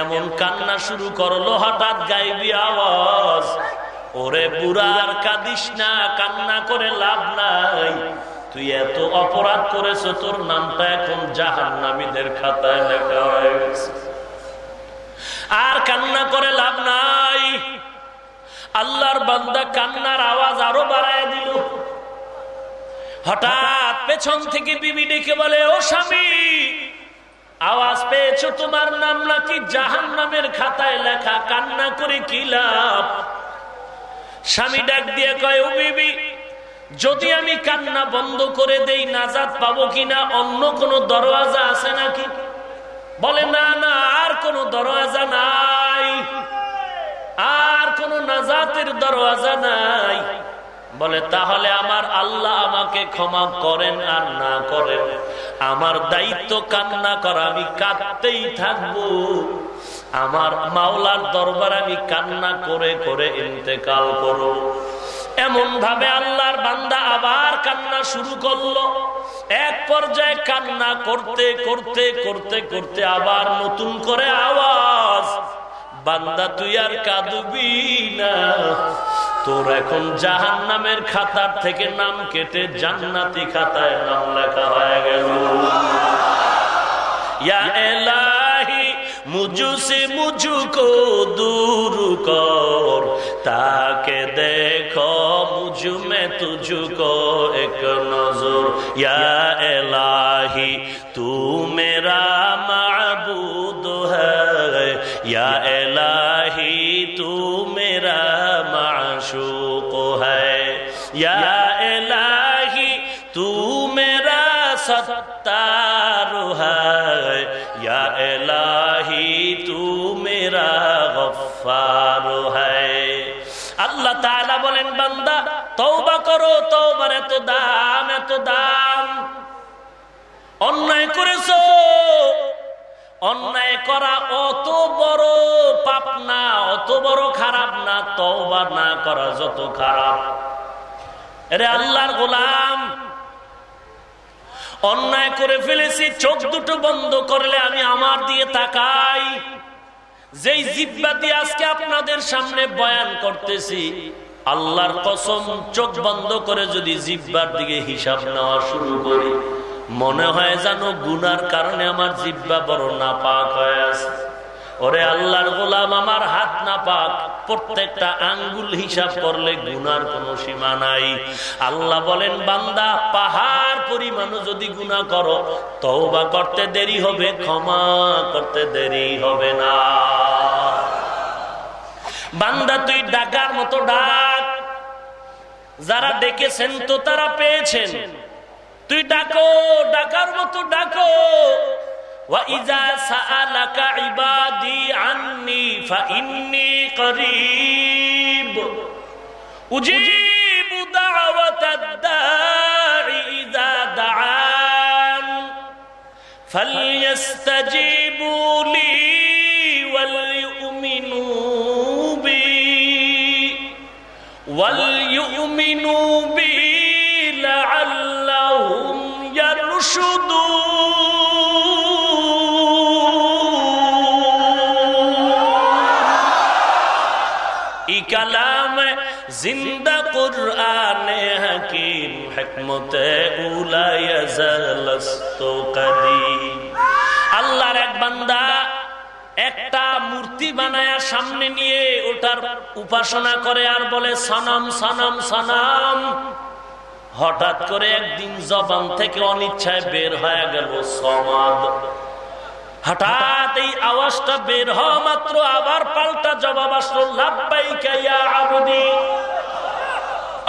এমন কান্না শুরু করল, হঠাৎ গাইবি আওয়াজ, ওরে বুড়ার কাঁদিস না, কান্না করে লাভ নাই। তুই এত অপরাধ করেছ, তোর নামটা এখন জাহান নামীদের খাতায় লেখা হয়ে গেছে। আর কান্না করে লাভ নাই। আল্লাহর বান্দা কান্নার আওয়াজ আরও বাড়ায় দিল। হঠাৎ পেছন থেকে বিবি ডেকে বলে, ও স্বামী আওয়াজ পেয়েছ তোমার নাম নাকি জাহান নামের খাতায় লেখা? কান্না করে কি লাভ? স্বামী ডাক দিয়ে কয়, ও বিবি, যদি আমি কান্না বন্ধ করে দেই নাজাদ পাবো কিনা? অন্য কোনো দরওয়াজা আছে নাকি? বলে, না না, আর কোন দরওয়াজা নাই। আর কোন নাজাতের দরওয়াজা নাই। বলে, তাহলে আমার আল্লাহ আমাকে ক্ষমা করেন আর না করেন। আমার দায়িত্ব কান্না করা, আমি কাঁদতেই থাকব। আমার মাওলার দরবার আমি কান্না করে করে ইন্তেকাল করো এমন ভাবে আল্লাহর বান্দা আবার কান্না শুরু করল। এক পর্যায়ে কান্না করতে করতে করতে করতে আবার নতুন করে আওয়াজ। বান্দা, তুই আর কাঁদবি না। তোর এখন জাহান নামের খাতার থেকে নাম কেটে জান্নাতি খাতায় নাম লেখা হয়ে গেল। এলাহি, মুজু সে মুজু দূর কর। তাকে দেখ মুজু মে তুজু কো এক নজর। ইয়া এলাহি, তু মেরা মাবুদ হ্যা এলাহি, তু মেরা माशूक है या इलाही तू मेरा सत्तार है या इलाही तू मेरा गफ्फार है আল্লাহ তাআলা বলেন বান্দা তওবা করো তওবার এত দাম এত দাম অন্যায় করেছো অন্যায় করা অত বড় পাপ না, অত বড় খারাপ না, তওবা না করা যত খারাপ। রে আল্লাহর গোলাম, অন্যায় করে ফেলেছি, চোখ দুটো বন্ধ করলে আমি আমার দিয়ে তাকাই। যেই জিব্বা দিয়ে আজকে আপনাদের সামনে বয়ান করতেছি, আল্লাহর কসম, চোখ বন্ধ করে যদি জিব্বার দিকে হিসাব নেওয়া শুরু করি। মনে হয় যেন গুনার কারণে আমার জিব্বা বড় না পাক হয়ে আছে। ওরে আল্লাহর গোলাম, আমার হাত না পাক প্রত্যেকটা আঙ্গুল হিসাব করলে গুনার কোন সীমা নাই। আল্লাহ বলেন, বান্দা, পাহাড় পরিমাণও যদি গুণা করো, তওবা করতে দেরি হবে, ক্ষমা করতে দেরি হবে না। বান্দা, তুই ডাকার মতো ডাক। যারা ডেকেছেন তো তারা পেয়েছেন। তুই ডাকো ডাকার মতো ডাকো وَإِذَا سَأَلَكَ عِبَادِي عَنِّي فَإِنِّي قَرِيبٌ أُجِيبُ دَعْوَةَ الدَّاعِ إِذَا دَعَانِ فَلْيَسْتَجِيبُوا لِي وَلْيُؤْمِنُوا بِي وَلْيُؤْمِنُوا হাকিম আল্লাহর এক বান্দা একটা মূর্তি বানায়া সামনে নিয়ে ওটার উপাসনা করে আর বলে, সনম সনম সনম। হঠাৎ করে একদিন জবান থেকে অনিচ্ছায় বের হয়ে গেল সমাদ। হঠাৎ এই আওয়াজটা বের হওয়া মাত্র আবার পাল্টা জবাব আসলো লাভবাই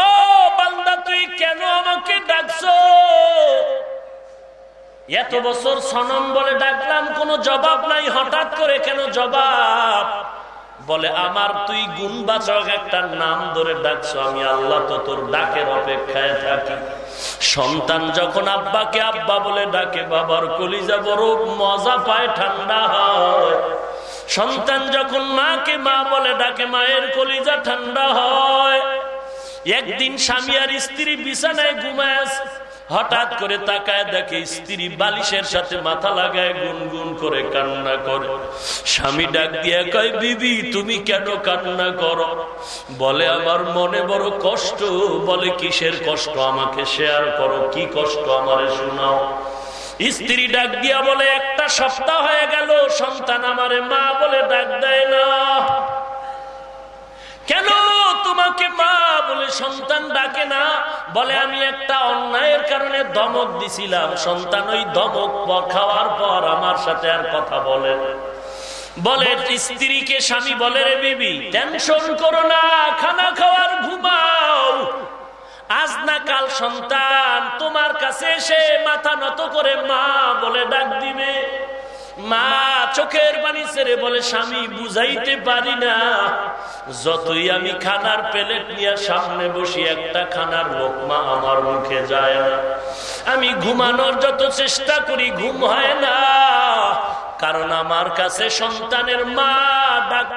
ও বান্দা কেন আমাকে ডাকছো? এত বছর সনম বলে ডাকলাম, কোনো জবাব নাই, হঠাৎ করে কেন জবাব? বলে, আমার তুই গুণবাচক একটা নাম ধরে ডাকছো, আমি আল্লাহ তো তোর ডাকের অপেক্ষায় থাকি। সন্তান যখন আব্বাকে আব্বা বলে ডাকে, বাবার কলিজা বড় মজা পায়, ঠান্ডা হয়। সন্তান যখন মাকে মা বলে ডাকে, মায়ের কলিজা ঠান্ডা হয়। একদিন স্বামী আর স্ত্রী বিছানায় ঘুমায় হঠাৎ করে তাকায় দেখে স্ত্রী বালিশের সাথে মাথা লাগায় গুনগুন করে কান্না করে। স্বামী ডাক দিয়া কয়, বিবি, তুমি কেন কান্না করো? বলে, আমার মনে বড় কষ্ট। বলে, কিসের কষ্ট? আমাকে শেয়ার করো। কি কষ্ট আমারে শোনাও? স্ত্রী ডাক দিয়া বলে, একটা সপ্তাহ হয়ে গেল, সন্তান আমারে মা বলে ডাক দেয় না। কেন তোমাকে মা বলে সন্তান ডাকে না, বলে আমি একটা অন্যায়ের কারণে দমক দিছিলাম। সন্তান ওই দমক খাওয়ার পর আমার সাথে আর কথা বলে বলে, স্ত্রীকে স্বামী বলে রে বিবি, টেনশন করো না, খানা খাওয়ার ঘুমাও। আজ না কাল সন্তান তোমার কাছে এসে মাথা নত করে মা বলে ডাক দিবে। মা চোখের পানি ছেড়ে বলে, স্বামী, বুঝাইতে পারি না। যতই আমি খানার প্লেট নিয়ে সামনে বসি, একটা খানার লোকমা আমার মুখে যায় না। আমি ঘুমানোর যত চেষ্টা করি, ঘুম হয় না। কারণ আমার কাছে সন্তানের মা ডাক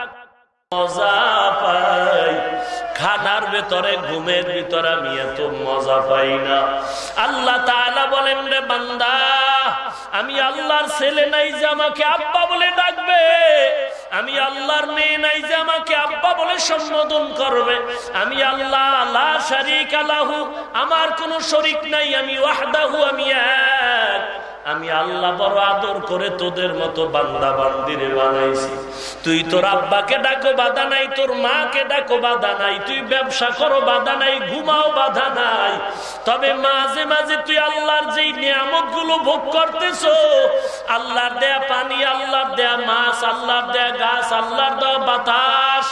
মজা পাই খানার ভেতরে, ঘুমের ভিতরে আমি এত মজা পাই না। আল্লাহ তাআলা বলেন, রে বান্দা, আমি আল্লাহর ছেলে নাই যে আমাকে আব্বা বলে ডাকবে। আমি আল্লাহর মেয়ে নাই যে আমাকে আব্বা বলে সম্বোধন করবে। আমি আল্লাহ আল্লাহ শারিক আলাহু আমার কোনো শরিক নাই, আমি ওয়াহদাহু, আমি এক। আমি আল্লাহ বড় আদর করে তোদের মতো বান্দা বান্দিরে বানাইছি। তুই তোর আব্বাকে ডাকো, বাধা নাই, তোর মাকে ডাকো, বাধা নাই। তুই ব্যবসা করো, বাধা নাই, ঘুমাও, বাধা নাই। তবে মাঝে মাঝে তুই আল্লাহর যেই নিয়ামতগুলো ভোগ করতেছ, আল্লাহর দেয়া পানি, আল্লাহর দেয়া মাছ, আল্লাহর দেয়া গাছ, আল্লাহর দেয়া বাতাস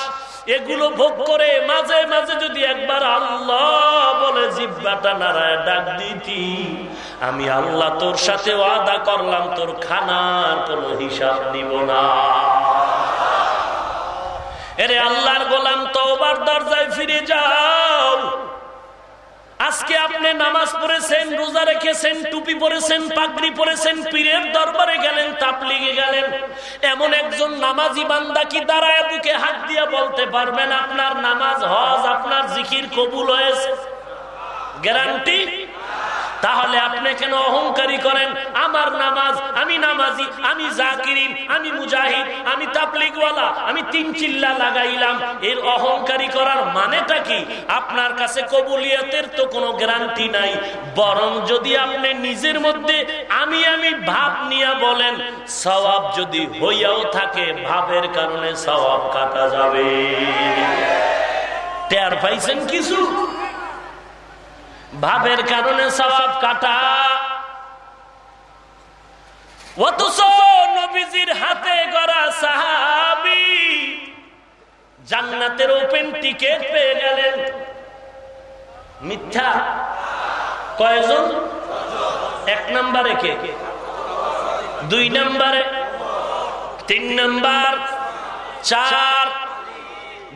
এগুলো ভোগ করে মাঝে মাঝে যদি একবার আল্লাহ বলে, জিব্বাটা নারায় ডাক দিতি। আমি আল্লাহ তোর সাথে ওয়াদা করলাম, তোর খানার কোনো হিসাব দিব না। এরে আল্লাহর গোলাম তোবার দরজায় ফিরে যাও। আজকে আপনি নামাজ পড়েছেন, রোজা রেখেছেন, টুপি পরেছেন, পাগড়ি পরেছেন, পীরের দরবারে গেলেন তাপ তাপলিগে গেলেন। এমন একজন নামাজি বান্দা কি দাঁড়ায় বুকে হাত দিয়ে বলতে পারবেন, আপনার নামাজ হজ, আপনার জিকির কবুল হয়েছে? গ্যারান্টি? তাহলে আপনি কেন অহংকারী করেন? আমার নামাজ, আমি নামাজি, আমি জাকিরিন, আমি মুজাহিদ, আমি তাপলিগওয়ালা আমি তিন চিল্লা লাগাইলাম। এর অহংকারী করার মানেটা কি? আপনার কাছে কবুলিয়াতের তো কোনো গ্যারান্টি নাই। বরং যদি আপনি নিজের মধ্যে আমি আমি ভাব নিয়ে বলেন, সওয়াব যদি হইয়াও থাকে, ভাবের কারণে সওয়াব কাটা যাবে। টের পাইছেন কিছু? ভাবের কারণে সবাব কাটা। অথচ নবীজির হাতে গড়া সাহাবি জান্নাতের ওপেন টিকেট পেয়ে গেলেন। মিথ্যা? কয়জন? এক নম্বরে কে? দুই নম্বরে? তিন নম্বর? চার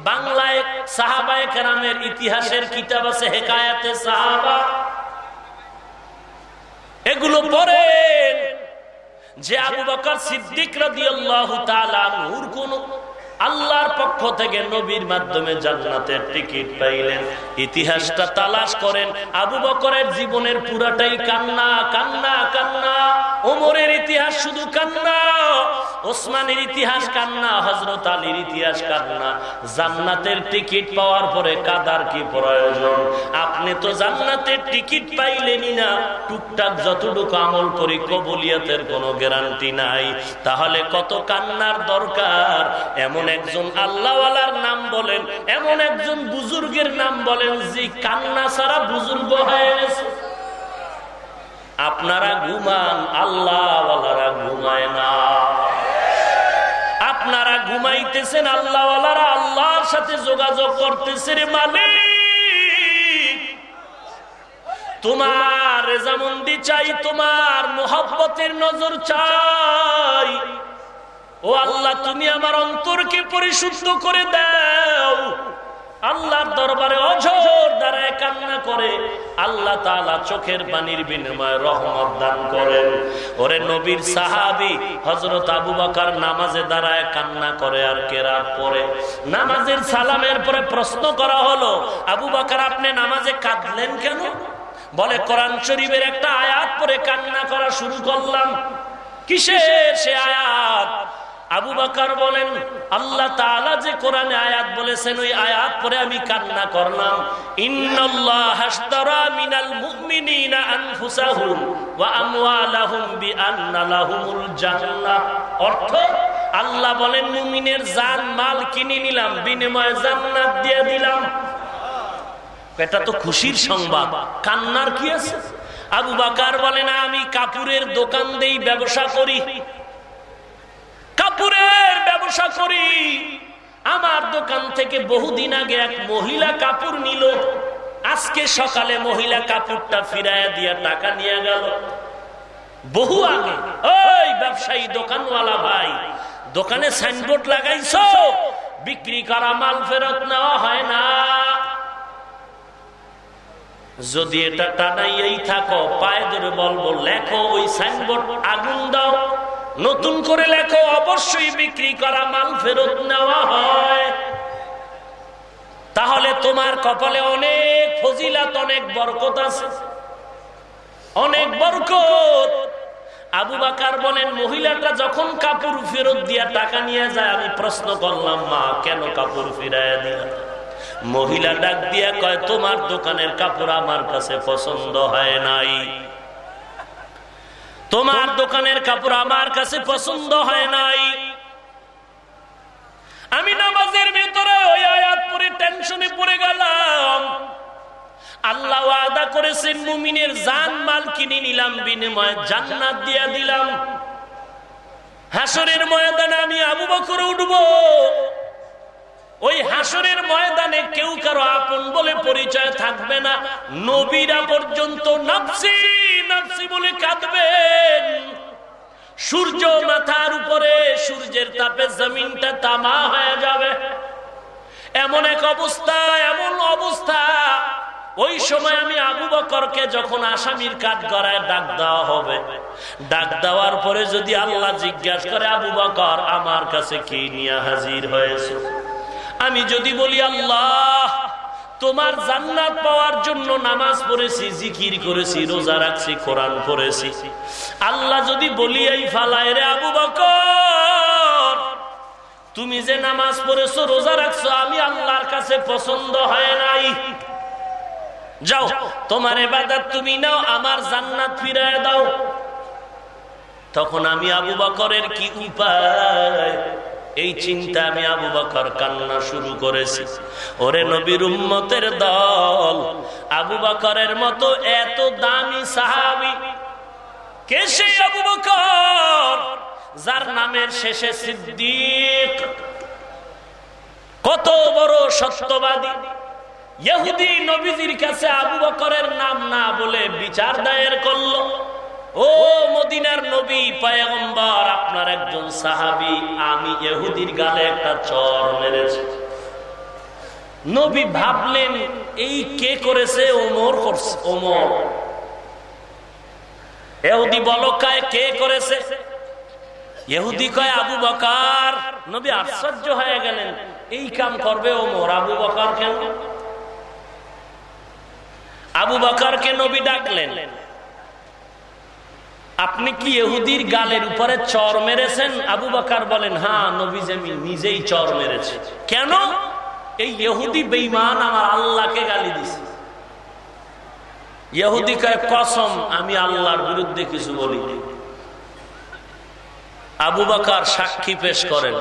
বাংলায় সাহাবায় কেরামের ইতিহাসের কিতাব আছে, হেকায়াতে সাহাবা। এগুলো পরে যে আবু বকর সিদ্দিক রাদিয়াল্লাহু তাআলা নূর কোন আল্লাহর পক্ষ থেকে নবীর মাধ্যমে জান্নাতের টিকিট পাইলেন। ইতিহাসটা তালাশ করেন, আবু বকরের জীবনের পুরাটাই কান্না কান্না কান্না। ওমরের ইতিহাস শুধু কান্না, ওসমানের ইতিহাস কান্না হজরত আলীর ইতিহাস কান্না। জান্নাতের টিকিট পাওয়ার পরে কাদার কি প্রয়োজন? আপনি তো জান্নাতের টিকিট পাইলেনই না। টুকটাক যতটুকু আমল করি কবুলিয়াতের কোনো গ্যারান্টি নাই। তাহলে কত কান্নার দরকার? এমন একজন আল্লাহওয়ালার নাম বলেন, এমন একজন বুজুর্গের নাম বলেন যে কান্না ছাড়া বুজুর্গ হয়ে গেছে। আপনারা ঘুমান, আল্লাহওয়ালারা ঘুমায় না। আপনারা ঘুমাইতেছেন, আল্লাহওয়ালারা আল্লাহর সাথে যোগাযোগ করতেছে রে মালিক। তোমার রেজামন্দি চাই, তোমার মোহাব্বতের নজর চাই। ও আল্লাহ, তুমি আমার অন্তরকে পরিশুদ্ধ করে দাও। আল্লাহর দরবারে অঝোর দ্বারায় কান্না করে। আল্লাহ তালা চোখের পানির বিনিময়ে রহমত দান করেন। ওরে নবীর সাহাবি হজরত আবু বাকার নামাজে দাঁড়ায় কান্না করে আর কেরাত পরে নামাজের সালামের পরে প্রশ্ন করা হলো, আবু বাকার, আপনি নামাজে কাঁদলেন কেন? বলে, কোরআন শরীফের একটা আয়াত পরে কান্না করা শুরু করলাম। কিসের সে আয়াত? আবু বাকার বলেন, আল্লাহ তাআলা যে কোরআনে আয়াত বলেছেন, ওই আয়াত পরে আমি কান্না করলাম। ইন্নাল্লাহ হাশতারা মিনাল মুমিনিনা আনফুসাহুম ওয়া আমওয়ালাহুম বিআন্না লাহুমুল অর্থ, আল্লাহ বলেন, মুমিনের জান, মাল কিনে নিলাম, বিনিময়ে জান্নাত দিয়ে দিলাম। এটা তো খুশির সংবাদ। কান্নার কি আছে? আবু বাকার বলে না আমি কাপুরের দোকান দেই ব্যবসা করি। কাপুরের ব্যবসা করি। আমার দোকান থেকে বহুদিন আগে এক মহিলা কাপড় নিল। আজকে সকালে মহিলা কাপড়টা ফিরাইয়া দিয়া টাকা নিয়ে গেল। বহু আগে, ওই ব্যবসায়ী দোকানওয়ালা ভাই, দোকানে সাইনবোর্ড লাগাইছ, বিক্রি করা মাল ফেরত নেওয়া হয় না। যদি এটা টানাইয়াই থাকো পায়ে ধরে বলব, লেখো ওই সাইনবোর্ড আগুন দাও। নতুন করে লেখো, অবশ্যই বিক্রি করা মাল ফেরত নেওয়া হয়। তাহলে তোমার কপালে অনেক ফজিলাত, অনেক বরকত আছে। অনেক বরকত। আবু বাকার বলেন, মহিলাটা যখন কাপড় ফেরত দিয়া টাকা নিয়ে যায়, আমি প্রশ্ন করলাম, মা, কেন কাপড় ফিরাইয়া দিয়া মহিলা ডাক দিয়া কয়, তোমার দোকানের কাপড় আমার কাছে পছন্দ হয় নাই। তোমার দোকানের কাপড় আমার কাছে পছন্দ হয় নাই। আমি নামাজের ভিতরে ওই আয়াত পরে টেনশনে পড়ে গেলাম। আল্লাহ আদা করেছেন, মুমিনের জান মাল কিনে নিলাম, বিনিময়ে জান্নাত দিয়া দিলাম। হাসরের ময়দানে আমি আবু বকর উঠবো। ওই হাসরের ময়দানে কেউ কারও আপন বলে পরিচয় থাকবে না। নবীরা পর্যন্ত নাফসি নাফসি বলে কাঁদবেন। সূর্য মাথার উপরে সূর্যের তাপে জমিনটা তামা হয়ে যাবে। এমন এক অবস্থা, এমন অবস্থা। ওই সময় আমি আবু বকরকে যখন আসামির কাঠ গড়ায় ডাক দেওয়া হবে, ডাক দেওয়ার পরে যদি আল্লাহ জিজ্ঞাসা করে, আবু বকর, আমার কাছে কি নিয়ে হাজির হয়েছে? আমি যদি বলি, আল্লাহ, তোমার জান্নাত পাওয়ার জন্য নামাজ পড়েছি, জিকির করেছি, রোজা রাখছি, কোরআন পড়েছি। আল্লাহ যদি বলি, এই ফালায় রে আবু বকর, তুমি যে নামাজ পড়েছো, রোজা রাখছো, আমি আল্লাহর কাছে পছন্দ হয় নাই। যাও, তোমার এবাদত তুমি নাও, আমার জান্নাত ফিরায় দাও। তখন আমি আবু বকরের কি উপায়? এই চিন্তা আমি আবু বকর কান্না শুরু করেছি। ওরে নবীর উম্মতের দল, আবু বকরের মতো এত দামি সাহাবি। কে সেই আবু বকর? যার নামের শেষে সিদ্দিক। কত বড় সত্যবাদী। ইহুদি নবীজির কাছে আবু বকরের নাম না বলে বিচার দায়ের করল। ও মদিনার নবী, পায়গম্বর, আপনার একজন সাহাবি, আমি এহুদির গালে একটা চর মেরেছি। নবী ভাবলেন, এই কে করেছে? ওমর করছে, ওমর। এহুদি বলকায় কে করেছে? এহুদি কয়, আবু বকার। নবী আশ্চর্য হয়ে গেলেন, এই কাম করবে ওমর, আবু বকার কেন? আবু বকারকে নবী ডাকলেন আপনি কি এহুদির গালের উপরে চর মেরেছেন? আবু বাকার বলেন হ্যাঁ নবী আমি নিজেই চর মেরেছি। কেন? এই ইহুদি বেইমান আমার আল্লাহকে গালি দিছে। ইহুদি কয়, কসম, আমি আল্লাহর বিরুদ্ধে কিছু বলি আবু বাকার সাক্ষী পেশ করেন।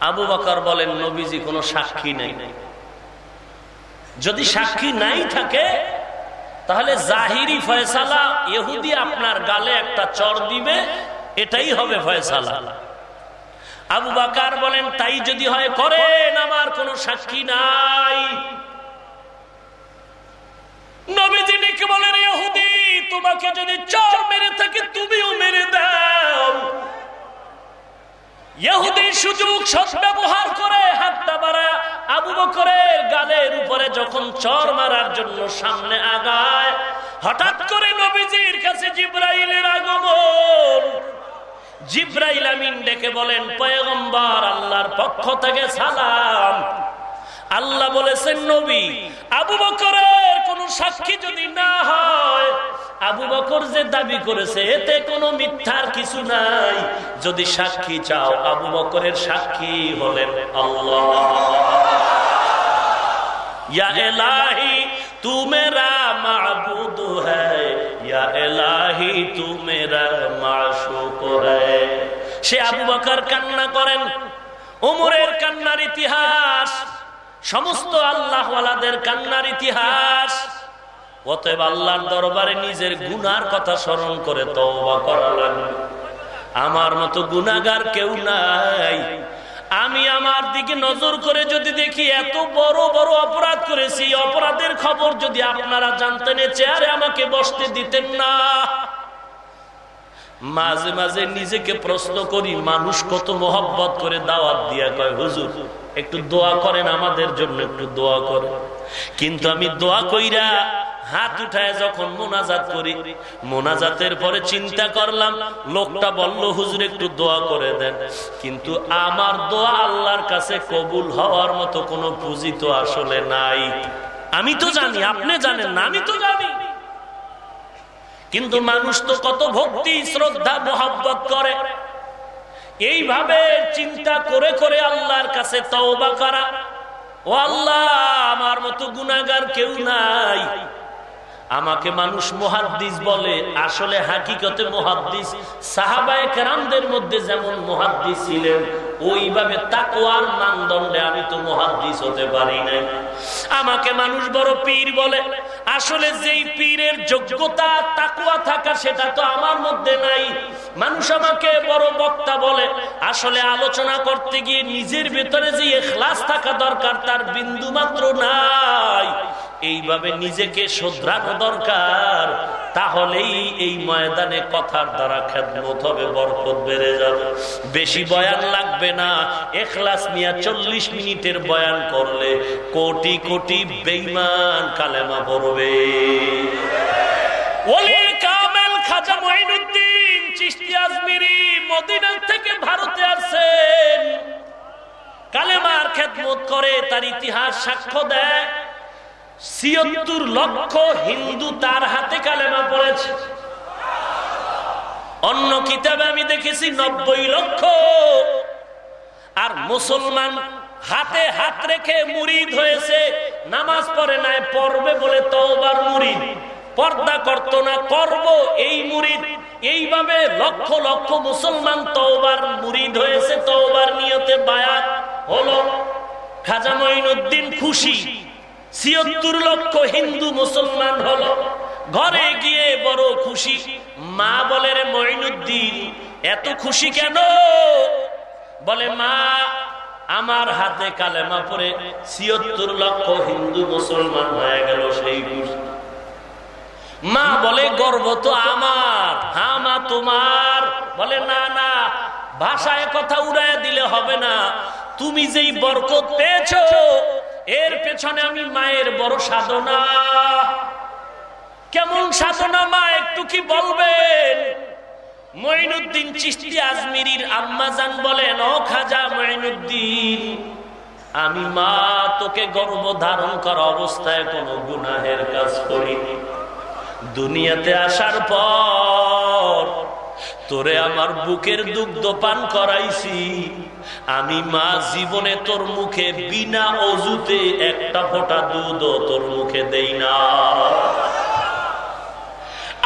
আবু বাকার বলেন, নবীজি, কোনো সাক্ষী নেই। যদি সাক্ষী নাই থাকে তাহলে জাহিরি ফয়সালা ইহুদি আপনার গালে একটা চর দিবে, এটাই হবে ফয়সালা। আবু বাকার বলেন, তাই যদি হয় করেন, আমার কোন সাক্ষী নাই। বলেন তোমাকে যদি চর মেরে থাকে, তুমিও মেরে দাও। করে মারা আবু উপরে যখন চর মারার জন্য সামনে আগায়, হঠাৎ করে জিব্রাইল আমিন ডেকে বলেন, পয়গম্বর, আল্লাহর পক্ষ থেকে সালাম। আল্লাহ বলেছেন নবী, আবু বকরের কোন সাক্ষী যদি না হয়, আবু বকর যে দাবি করেছে, এতে কোনো মিথ্যার কিছু নাই। যদি সাক্ষী চাও, আবু বকরের সাক্ষী হলেন আল্লাহ। তু মেরা মাবুদ হ্যাহি তু মেরা মাসুক সে আবু বকর কান্না করেন। উমরের কান্নার ইতিহাস সমস্ত আল্লাহওয়ালাদের কান্নার ইতিহাস। অতএব আল্লাহর দরবারে নিজের গুনার কথা স্মরণ করে লাগবে। আমার মতো গুনাগার কেউ নাই। আমি আমার দিকে নজর করে যদি দেখি এত বড় বড় অপরাধ করেছি অপরাধের খবর যদি আপনারা জানতেন চেয়ারে আমাকে বসতে দিতেন না। মাঝে মাঝে নিজেকে প্রশ্ন করি, মানুষ কত মোহব্বত করে দাওয়াত দিয়া কয়, হুজুর একটু দোয়া করেন, আমাদের জন্য একটু দোয়া করেন। কিন্তু আমি দোয়া কইরা হাত উঠায় যখন মোনাজাত করি, মোনাজাতের পরে চিন্তা করলাম, লোকটা বলল, হুজুর, একটু দোয়া করে দেন। কিন্তু আমার দোয়া আল্লাহর কাছে কবুল হওয়ার মতো কোনো পুঁজি তো আসলে নাই। আমি তো জানি, আপনি জানেন না, আমি তো জানি। কিন্তু মানুষ তো কত ভক্তি, শ্রদ্ধা, মোহাব্বত করে। এইভাবে চিন্তা করে করে আল্লাহর কাছে তওবা করা। ও আল্লাহ, আমার মতো গুনাগার কেউ নাই। আমাকে মানুষ মহাদ্দিস বলে, আসলে হাকিকতে মহাদ্দিস। সাহাবায় কেরামদের মধ্যে যেমন মহাদ্দিস ছিলেন, ওইভাবে তাকোয়ার মানদণ্ডে আমি তো মহাদ্দিস হতে পারি নাই। আমাকে মানুষ বড় পীর বলে, আসলে যেই পীরের যোগ্যতা তাকুয়া থাকা সেটা তো আমার মধ্যে নাই। মানুষ আমাকে বড় বক্তা বলে, আসলে আলোচনা করতে গিয়ে নিজের ভেতরে যে এখলাস থাকা দরকার, তার বিন্দু মাত্র নাই। এইভাবে নিজেকে শোধরানো দরকার তাহলেই এই ময়দানে কথার দ্বারা খেদমত হবে বরকত বেড়ে যাবে। বেশি বয়ান লাগবে না। এখলাস মিয়া চল্লিশ মিনিটের বয়ান করলে কোটি কোটি বেইমান কালেমা পড়বে। কামেল খাজা মঈনুদ্দিন চিশতি আজমিরি মদিনা থেকে ভারতে আসেন কালেমার খেদমত করে তার ইতিহাস সাক্ষ্য দেয়। ছিয়ত্তর লক্ষ হিন্দু তার হাতে কালেমা পড়েছে। অন্য কিতাবে আমি দেখেছি নব্বই লক্ষ। আর মুসলমান হাতে হাত রেখে মুরিদ হয়েছে, নামাজ পড়ে নাই, পড়বে বলে তওবার মুরিদ। পর্দা করতো না, করব এই মুরিদ। এইভাবে লক্ষ লক্ষ মুসলমান তওবার মুরিদ হয়েছে, তওবার নিয়তে বায়াত হলো। খাজা মঈনুদ্দিন খুশি। ছিয়ত্তর লক্ষ হিন্দু মুসলমান হলো। ঘরে গিয়ে বড় খুশি। মা বলে, রে মঈনুদ্দিন, এত খুশি কেন? বলে, মা, আমার হাতে কালেমা পরে ছিয়ত্তর লক্ষ হিন্দু মুসলমান হয়ে গেল সেই খুশি। মা বলে, গর্ব তো আমার হ্যাঁ মা তোমার। বলে, না না, ভাষায় কথা উড়াইয়া দিলে হবে না। তুমি যেই বরকত পেয়েছ এর পেছনে আমি মায়ের বড় সাধনা। কেমন সাধনা মা, একটু কি বলবেন? মঈনুদ্দিন চিস্তি আজমিরির আম্মাজান বলেন, ও খাজা মঈনুদ্দিন, আমি মা, তোকে গর্ব ধারণ করা অবস্থায় কোনো গুনাহের কাজ করিনি। দুনিয়াতে আসার পর তোরে আমার বুকের দুগ্ধ পান করাইছি। আমি মা জীবনে তোর মুখে বিনা অজুতে একটা ফোটা দুধ তোর মুখে দেই না।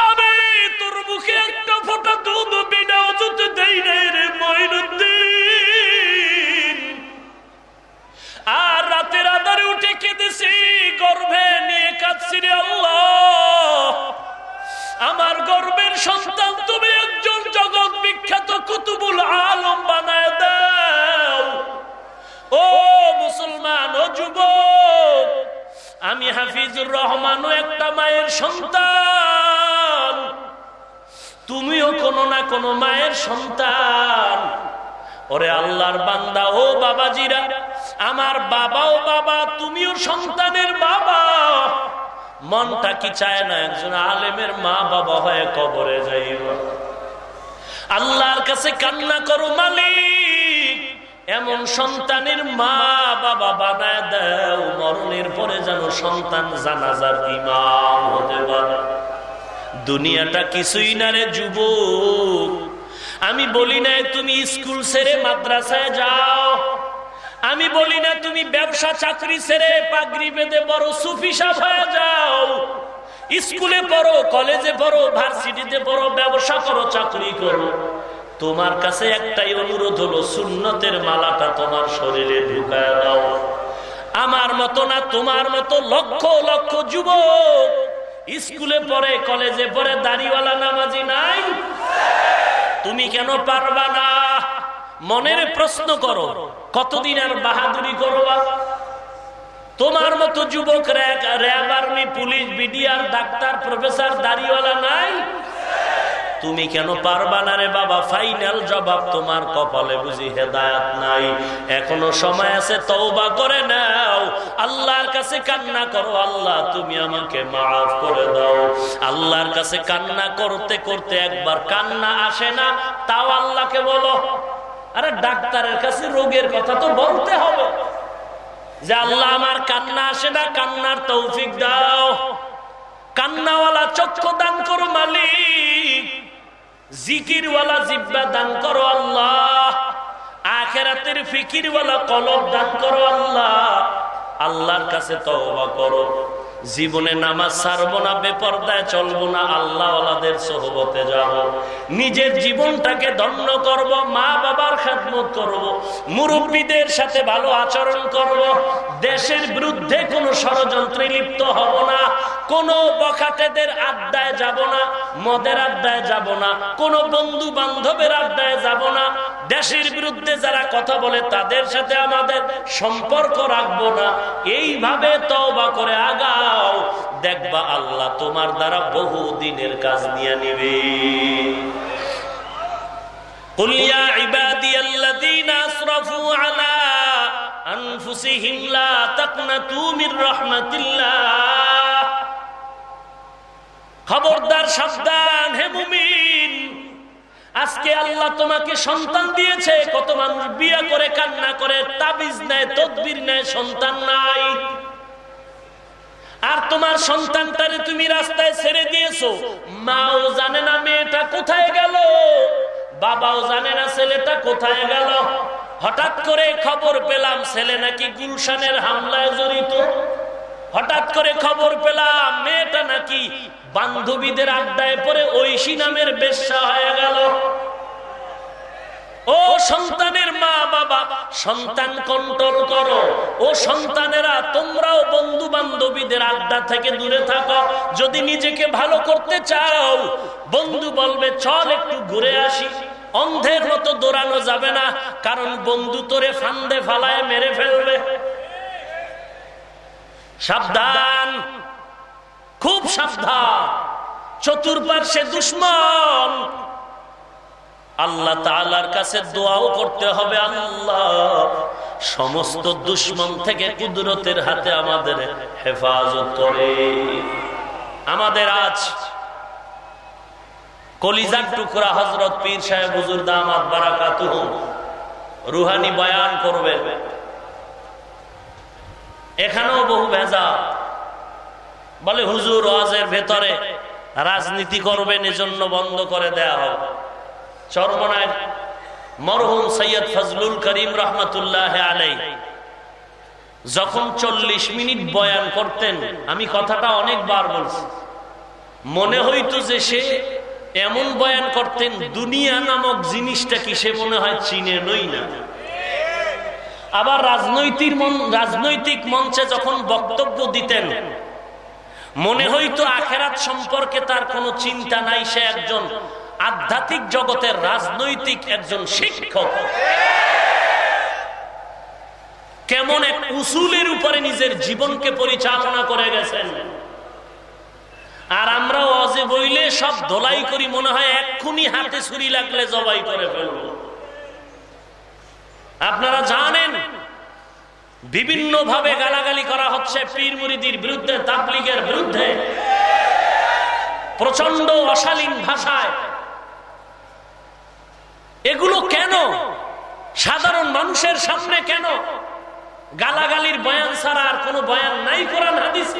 আমি তোর মুখে একটা ফোটা দুধ বিনা অজুতে দেই না রে মইনুদ্দিন আর রাতের আধারে উঠে কেঁদেছি, গর্ভে নিয়ে কাঁদছি রে আল্লাহ। আমার গর্বের সন্তান, তুমি একজন জগৎ বিখ্যাত কুতুবুল আলম বানায় দাও। ও মুসলমান, ও যুবক, আমি হাফিজুর রহমানও একটা মায়ের সন্তান। তুমিও কোনো না কোনো মায়ের সন্তান। ওরে আল্লাহর বান্দা, ও বাবাজিরা, আমার বাবাও বাবা, তুমিও সন্তানের বাবা। মনটা কি চায় না একজন আলেমের মা বাবা হয়ে কবরে যাইব? আল্লাহর কাছে কান্না করো, মালিক। এমন সন্তানের মা বাবা বানায় দেও, মরণের পরে যেন সন্তান জানাজার ইমাম হতে পারে। দুনিয়াটা কিছুই না রে যুবক। আমি বলি নাই, তুমি স্কুল ছেড়ে মাদ্রাসায় যাও। আমি বলি না তুমি ব্যবসা, চাকরি ছেড়ে পাগড়ি বেঁধে বড় সুফিসা হয়ে যাও। স্কুলে পড়ো, কলেজে পড়ো, ভার্সিটিতে পড়ো, ব্যবসা করো, চাকরি করো। তোমার কাছে একটাই অনুরোধ হলো, সুন্নতের মালাটা তোমার শরীরে ঢুকায় দাও। আমার মতো না, তোমার মতো লক্ষ লক্ষ যুবক স্কুলে পড়ে, কলেজে পড়ে, দাড়িওয়ালা নামাজি নাই। তুমি কেন পারবা না? মনের প্রশ্ন করো কতদিন আর বাহাদুরি করবা? তোমার মতো যুবক RAB army police BDR doctor professor দাড়িওয়ালা নাই। তুমি কেন পারবা না রে বাবা? ফাইনাল জবাব তোমার কপালে বুঝি হেদায়াত নাই। এখনও সময় আছে তওবা করে নাও। আল্লাহর কাছে কান্না করো। আল্লাহ তুমি আমাকে মাফ করে দাও। আল্লাহর কাছে কান্না করতে করতে একবার কান্না আসে না। তাও আল্লাহকে বলো আরে ডাক্তারের কাছে রোগের কথা তো বলতে হবে। যে আল্লাহ আমার কান্না আসে না, কান্নার তৌফিক দাও। কান্নাওয়ালা চক্ষু দান করো মালিক। জিকিরওয়ালা জিব্বা দান করো আল্লাহ। আখেরাতের ফিকিরওয়ালা কলব দান করো আল্লাহ। আল্লাহর কাছে তওবা করো। জীবনে নামাজ ছাড়বো না, বেপর্দায় চলবো না আল্লাহ সহবতে যাব। নিজের জীবনটাকে ধন্য করব, মা বাবার খাদমত করব, মুরব্বীদের সাথে ভালো আচরণ করব। দেশের বিরুদ্ধে কোনো ষড়যন্ত্রে লিপ্ত হব না কোনো বখাটেদের আড্ডায় যাব না মদের আড্ডায় যাব না কোনো বন্ধু বান্ধবের আড্ডায় যাব না দেশের বিরুদ্ধে যারা কথা বলে তাদের সাথে আমাদের সম্পর্ক রাখবো না এইভাবে তওবা করে আগাও দেখবা আল্লাহ তোমার দ্বারা বহু দিনের কাজ নিয়ে নিবে قل يا عبادي الذين اسرفوا على انفسهم لا تقنطوا من رحمه الله খবরদার, সাবধান, হে মুমিন। আজকে আল্লাহ তোমাকে সন্তান দিয়েছে, কত মানুষ বিয়ে করে, কান্না করে, তাবিজ নেয়, তদবির নেয়, সন্তান নাই। আর তোমার সন্তানটারে তুমি রাস্তায় ছেড়ে দিয়েছ, মাও জানে না মেয়েটা কোথায় গেল, বাবাও জানে না ছেলেটা কোথায় গেল। হঠাৎ করে খবর পেলাম, ছেলে নাকি গুলশানের হামলায় জড়িত। হঠাৎ করে খবর পেলাম, মেয়েটা নাকি বান্ধবীদের আড্ডায় পরে ঐশী নামের বেশ্যা হয়ে গেল। ও সন্তানের মা বাবা, সন্তান কন্ট্রোল করো। ও সন্তানেরা, তোমরাও বন্ধু বান্ধবীদের আড্ডা থেকে দূরে থাকো। যদি নিজেকে ভালো করতে চাও, বন্ধু বলবে, চল একটু ঘুরে আসি। অন্ধের মতো দৌড়ানো যাবে না, কারণ বন্ধু তোরে ফান্দে ফালায় মেরে ফেলবে। সাবধান। খুব সাবধান। চতুর্পার্শ্বে দুশ্মন। আল্লাহ তালার কাছে দোয়াও করতে হবে, আল্লাহ। সমস্ত দুশ্মন থেকে কুদরতের হাতে আমাদের হেফাজত করে। আমাদের আজ কলিজার টুকরা হজরত পীর সাহেব হুজুর দামাত বারাকাত রুহানি বয়ান করবে। এখানেও বহু ভেজা বলে হুজুর ওয়াজের ভেতরে রাজনীতি করবেন এজন্য বন্ধ করে দেয়া হবে। চরমনায় মরহুম সৈয়দ ফজলুল করিম রহমতুল্লাহ আলাই যখন চল্লিশ মিনিট বয়ান করতেন, আমি কথাটা অনেকবার বলছি। মনে হইতো যে সে এমন বয়ান করতেন, দুনিয়া নামক জিনিসটা কি সে মনে হয় চিনে নই না। আবার রাজনৈতিক রাজনৈতিক মঞ্চে যখন বক্তব্য দিতেন, মনে হইতো আখেরাত সম্পর্কে তার কোনো চিন্তা নাই সে একজন আধ্যাত্মিক জগতের রাজনৈতিক একজন শিক্ষক। কেমন এক উসুলের উপরে নিজের জীবনকে পরিচালনা করে গেছেন। আর আমরা অজে বইলে সব ধোলাই করি, মনে হয় এক্ষুনি হাতে ছুরি লাগলে জবাই করে ফেলব। আপনারা জানেন বিভিন্ন ভাবে গালাগালি করা হচ্ছে পীর মুরিদির বিরুদ্ধে, তাবলিগের বিরুদ্ধে। প্রচণ্ড অশালীন ভাষায়। এগুলো কেন? সাধারণ মানুষের সামনে কেন? গালাগালির বয়ান ছাড়া আর কোনো বয়ান নাই কোরআন হাদিস।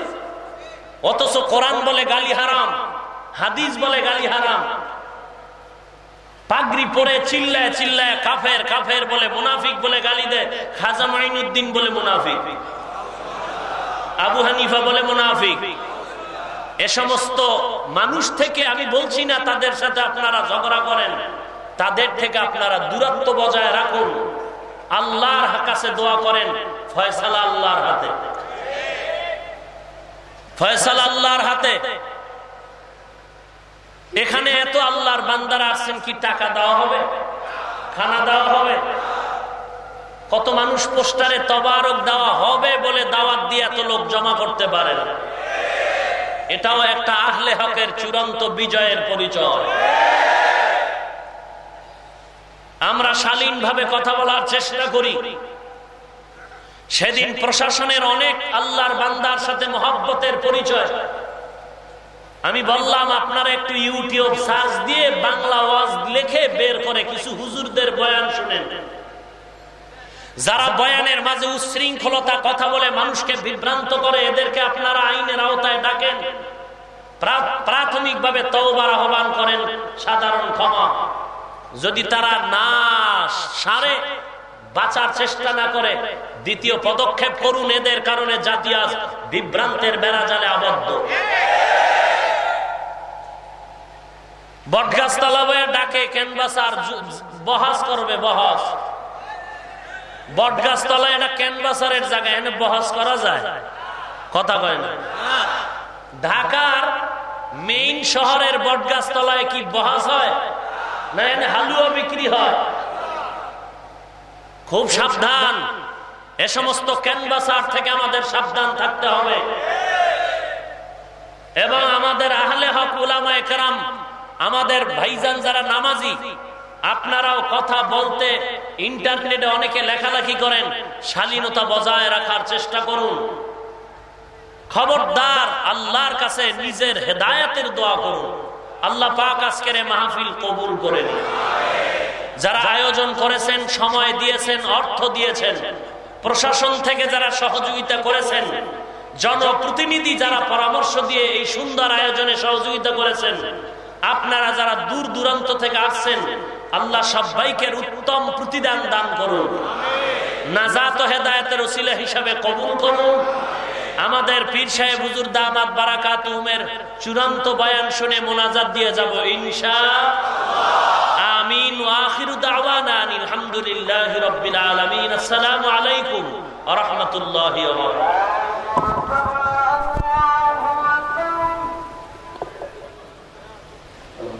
অথচ কোরআন বলে গালি হারাম, হাদিস বলে গালি হারাম। পাগড়ি পরে চিল্লায় চিল্লায় কাফের কাফের বলে মুনাফিক বলে গালি দেয়, খাজা মাইনুদ্দিন বলে মুনাফিক, আবু হানিফা বলে মুনাফিক। এ সমস্ত মানুষ থেকে আমি বলছি না তাদের সাথে আপনারা ঝগড়া করেন, তাদের থেকে আপনারা দূরত্ব বজায় রাখুন। আল্লাহর কাছে দোয়া করেন, ফয়সালা আল্লাহর হাতে। ফয়সাল আল্লাহর হাতে। এখানে এত আল্লাহর বান্দারা আসছেন কি টাকা দেওয়া হবে? খানা দেওয়া হবে? কত মানুষ পোস্টারে তবারক দেওয়া হবে বলে দাওয়াত দিয়ে এত লোক জমা করতে পারে না এটাও একটা আহলে হকের চূড়ান্ত বিজয়ের পরিচয়। আমরা শালীনভাবে কথা বলার চেষ্টা করি। সেদিন প্রশাসনের অনেক আল্লাহর বান্দার সাথে মহব্বতের পরিচয়। আমি বললাম, আপনারা একটু ইউটিউব সার্চ দিয়ে বাংলা ওয়াজ লিখে বের করে কিছু হুজুরদের বয়ান শুনেন। যারা বয়ানের মাঝে উশৃঙ্খলতা কথা বলে মানুষকে বিভ্রান্ত করে, এদেরকে আপনারা আইনের আওতায় ডাকেন। প্রাথমিকভাবে তওবার আহ্বান করেন, সাধারণ ক্ষমা। যদি তারা না সারে, বাঁচার চেষ্টা না করে, দ্বিতীয় পদক্ষেপ করুন, এদের কারণে জাতীয় বিভ্রান্তের বেড়া জালে আবদ্ধ। বটগাছ ডাকে ক্যানভাসার বহাস করবে, বহাস। বটগাছ এটা ক্যানভাসারের করা যায়। কথা ঢাকার মেইন শহরের বটগাছ তলায় কি বহাস হয়? না এনে হালুয়া বিক্রি হয়। খুব সাবধান। এ সমস্ত ক্যানভাসার থেকে আমাদের সাবধান থাকতে হবে। এবং আমাদের আহলে হক উলামা একরাম আমাদের ভাইজান যারা নামাজি, আপনারাও কথা বলতে ইন্টারনেটে অনেকে লেখালেখি করেন, শালীনতা বজায় রাখার চেষ্টা করুন। খবরদার আল্লাহর কাছে নিজের হেদায়াতের দোয়া করুন। আল্লাহ পাক আজকের মাহফিল কবুল করে যারা আয়োজন করেছেন, সময় দিয়েছেন, অর্থ দিয়েছেন, প্রশাসন থেকে যারা সহযোগিতা করেছেন, জনপ্রতিনিধি যারা পরামর্শ দিয়ে এই সুন্দর আয়োজনে সহযোগিতা করেছেন আপনারা যারা দূর দূরান্ত থেকে আসছেন, আল্লাহ সবাইকে উত্তম প্রতিদান দান করুন। নাজাত হেদায়তের ওসিলা হিসাবে কবুল করুন। আমাদের পীর সাহেব হুজুর দামাত বারাকাত উমের চূড়ান্ত বয়ান শুনে মোনাজাত দিয়ে যাব, ইনশা আমিন ওয়াখিরু দাওয়ানা আলহামদুলিল্লাহি রাব্বিল আলামিন। আসসালামু আলাইকুম ওয়া রাহমাতুল্লাহি ওয়া বারাকাতুহু।